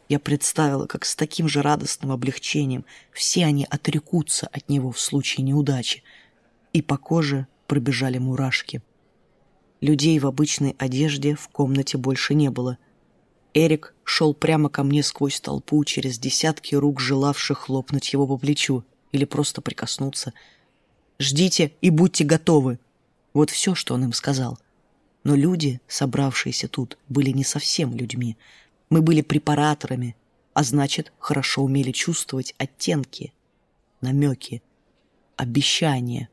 Я представила, как с таким же радостным облегчением все они отрекутся от него в случае неудачи. И по коже пробежали мурашки. Людей в обычной одежде в комнате больше не было. Эрик шел прямо ко мне сквозь толпу через десятки рук, желавших хлопнуть его по плечу или просто прикоснуться — Ждите и будьте готовы. Вот все, что он им сказал. Но люди, собравшиеся тут, были не совсем людьми. Мы были препараторами, а значит, хорошо умели чувствовать оттенки, намеки, обещания.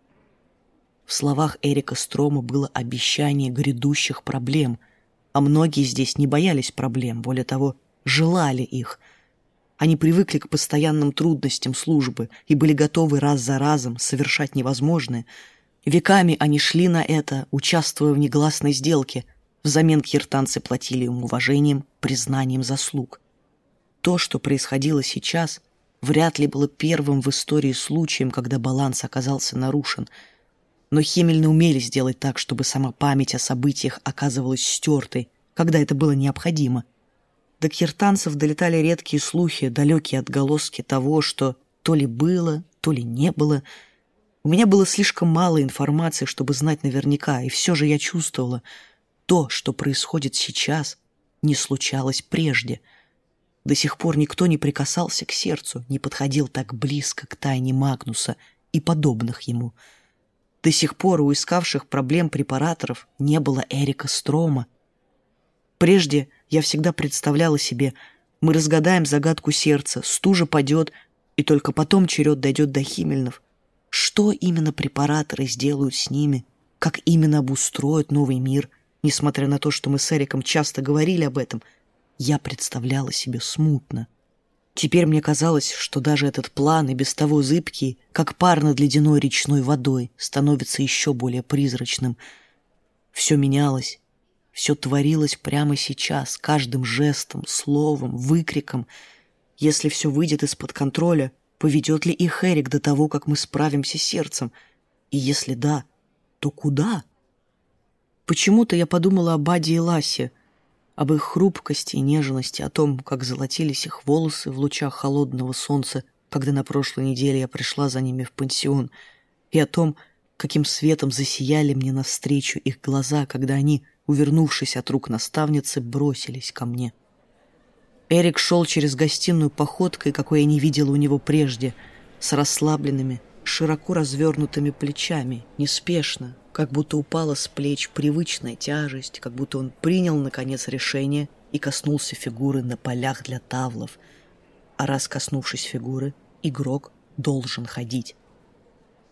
В словах Эрика Строма было обещание грядущих проблем, а многие здесь не боялись проблем, более того, желали их – они привыкли к постоянным трудностям службы и были готовы раз за разом совершать невозможное. Веками они шли на это, участвуя в негласной сделке. Взамен киртанцы платили им уважением, признанием заслуг. То, что происходило сейчас, вряд ли было первым в истории случаем, когда баланс оказался нарушен. Но Хемельны умели сделать так, чтобы сама память о событиях оказывалась стертой, когда это было необходимо. До киртанцев долетали редкие слухи, далекие отголоски того, что то ли было, то ли не было. У меня было слишком мало информации, чтобы знать наверняка, и все же я чувствовала, то, что происходит сейчас, не случалось прежде. До сих пор никто не прикасался к сердцу, не подходил так близко к тайне Магнуса и подобных ему. До сих пор у искавших проблем препараторов не было Эрика Строма. Прежде я всегда представляла себе, мы разгадаем загадку сердца, стужа падет, и только потом черед дойдет до Химельнов. Что именно препараторы сделают с ними? Как именно обустроят новый мир? Несмотря на то, что мы с Эриком часто говорили об этом – я представляла себе смутно. Теперь мне казалось, что даже этот план и без того зыбкий, как пар над ледяной речной водой, становится еще более призрачным. Все менялось, все творилось прямо сейчас, каждым жестом, словом, выкриком. Если все выйдет из-под контроля, поведет ли их Эрик до того, как мы справимся с сердцем? И если да, то куда? Почему-то я подумала о Баде и Ласе — об их хрупкости и нежности, о том, как золотились их волосы в лучах холодного солнца, когда на прошлой неделе я пришла за ними в пансион, и о том, каким светом засияли мне навстречу их глаза, когда они, увернувшись от рук наставницы, бросились ко мне. Эрик шел через гостиную походкой, какой я не видела у него прежде, с расслабленными, широко развернутыми плечами, неспешно, как будто упала с плеч привычная тяжесть, как будто он принял, наконец, решение и коснулся фигуры на полях для тавлов. А раз коснувшись фигуры, игрок должен ходить.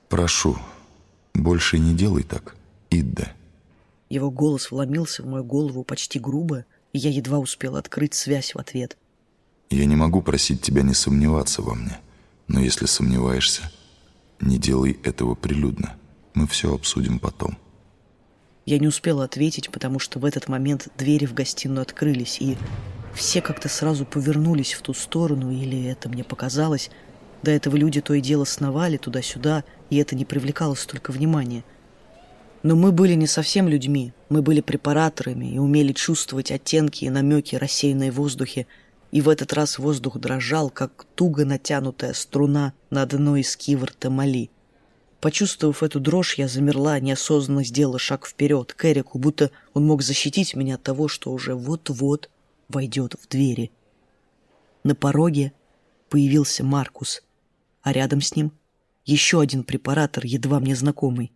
«Прошу, больше не делай так, Идда». Его голос вломился в мою голову почти грубо, и я едва успел открыть связь в ответ. «Я не могу просить тебя не сомневаться во мне, но если сомневаешься, не делай этого прилюдно. Мы все обсудим потом. Я не успела ответить, потому что в этот момент двери в гостиную открылись, и все как-то сразу повернулись в ту сторону, или это мне показалось. До этого люди то и дело сновали туда-сюда, и это не привлекало столько внимания. Но мы были не совсем людьми, мы были препараторами и умели чувствовать оттенки и намеки, рассеянные в воздухе, и в этот раз воздух дрожал, как туго натянутая струна на одной из кивр Тамали. Почувствовав эту дрожь, я замерла, неосознанно сделала шаг вперед, к Эрику, будто он мог защитить меня от того, что уже вот-вот войдет в двери. На пороге появился Маркус, а рядом с ним еще один препаратор, едва мне знакомый.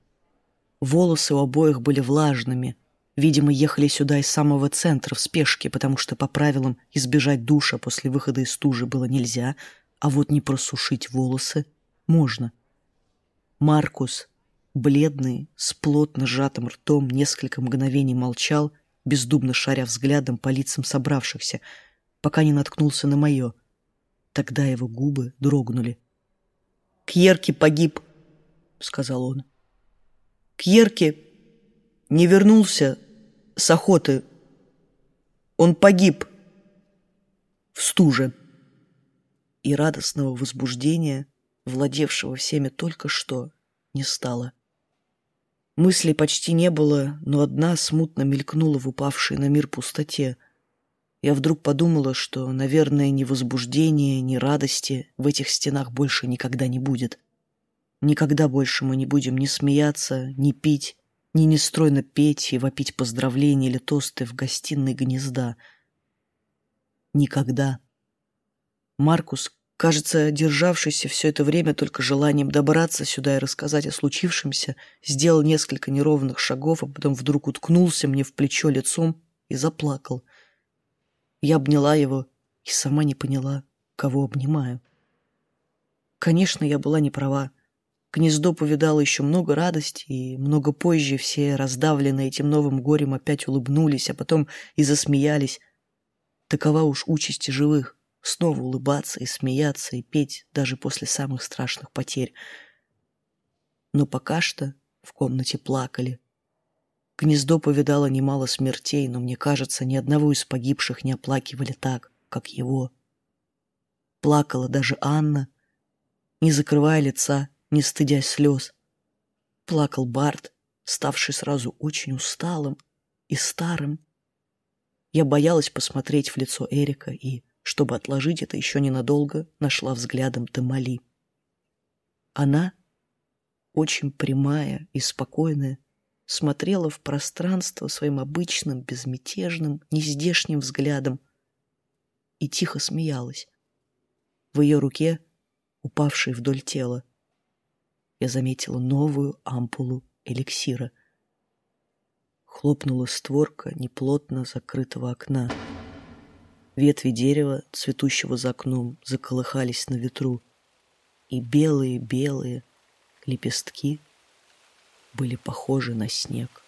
Волосы у обоих были влажными, Видимо, ехали сюда из самого центра в спешке, потому что по правилам избежать душа после выхода из стужи было нельзя, а вот не просушить волосы можно. Маркус, бледный, с плотно сжатым ртом, несколько мгновений молчал, бездумно шаря взглядом по лицам собравшихся, пока не наткнулся на мое. Тогда его губы дрогнули. «Кьерки погиб», — сказал он. «Кьерки не вернулся с охоты. Он погиб в стуже. И радостного возбуждения, владевшего всеми только что, не стало. Мыслей почти не было, но одна смутно мелькнула в упавшей на мир пустоте. Я вдруг подумала, что, наверное, ни возбуждения, ни радости в этих стенах больше никогда не будет. Никогда больше мы не будем ни смеяться, ни пить, не нестройно петь и вопить поздравления или тосты в гостиной гнезда. Никогда. Маркус, кажется, державшийся все это время только желанием добраться сюда и рассказать о случившемся, сделал несколько неровных шагов, а потом вдруг уткнулся мне в плечо лицом и заплакал. Я обняла его и сама не поняла, кого обнимаю. Конечно, я была не права. Гнездо повидало еще много радости, и много позже все, раздавленные этим новым горем, опять улыбнулись, а потом и засмеялись. Такова уж участь живых — снова улыбаться и смеяться, и петь даже после самых страшных потерь. Но пока что в комнате плакали. Гнездо повидало немало смертей, но, мне кажется, ни одного из погибших не оплакивали так, как его. Плакала даже Анна, не закрывая лица, не стыдясь слез. Плакал Барт, ставший сразу очень усталым и старым. Я боялась посмотреть в лицо Эрика и, чтобы отложить это еще ненадолго, нашла взглядом Тамали. Она, очень прямая и спокойная, смотрела в пространство своим обычным, безмятежным, нездешним взглядом. и тихо смеялась. В ее руке, упавшей вдоль тела, я заметила новую ампулу эликсира. Хлопнула створка неплотно закрытого окна. Ветви дерева, цветущего за окном, заколыхались на ветру, и белые-белые лепестки были похожи на снег.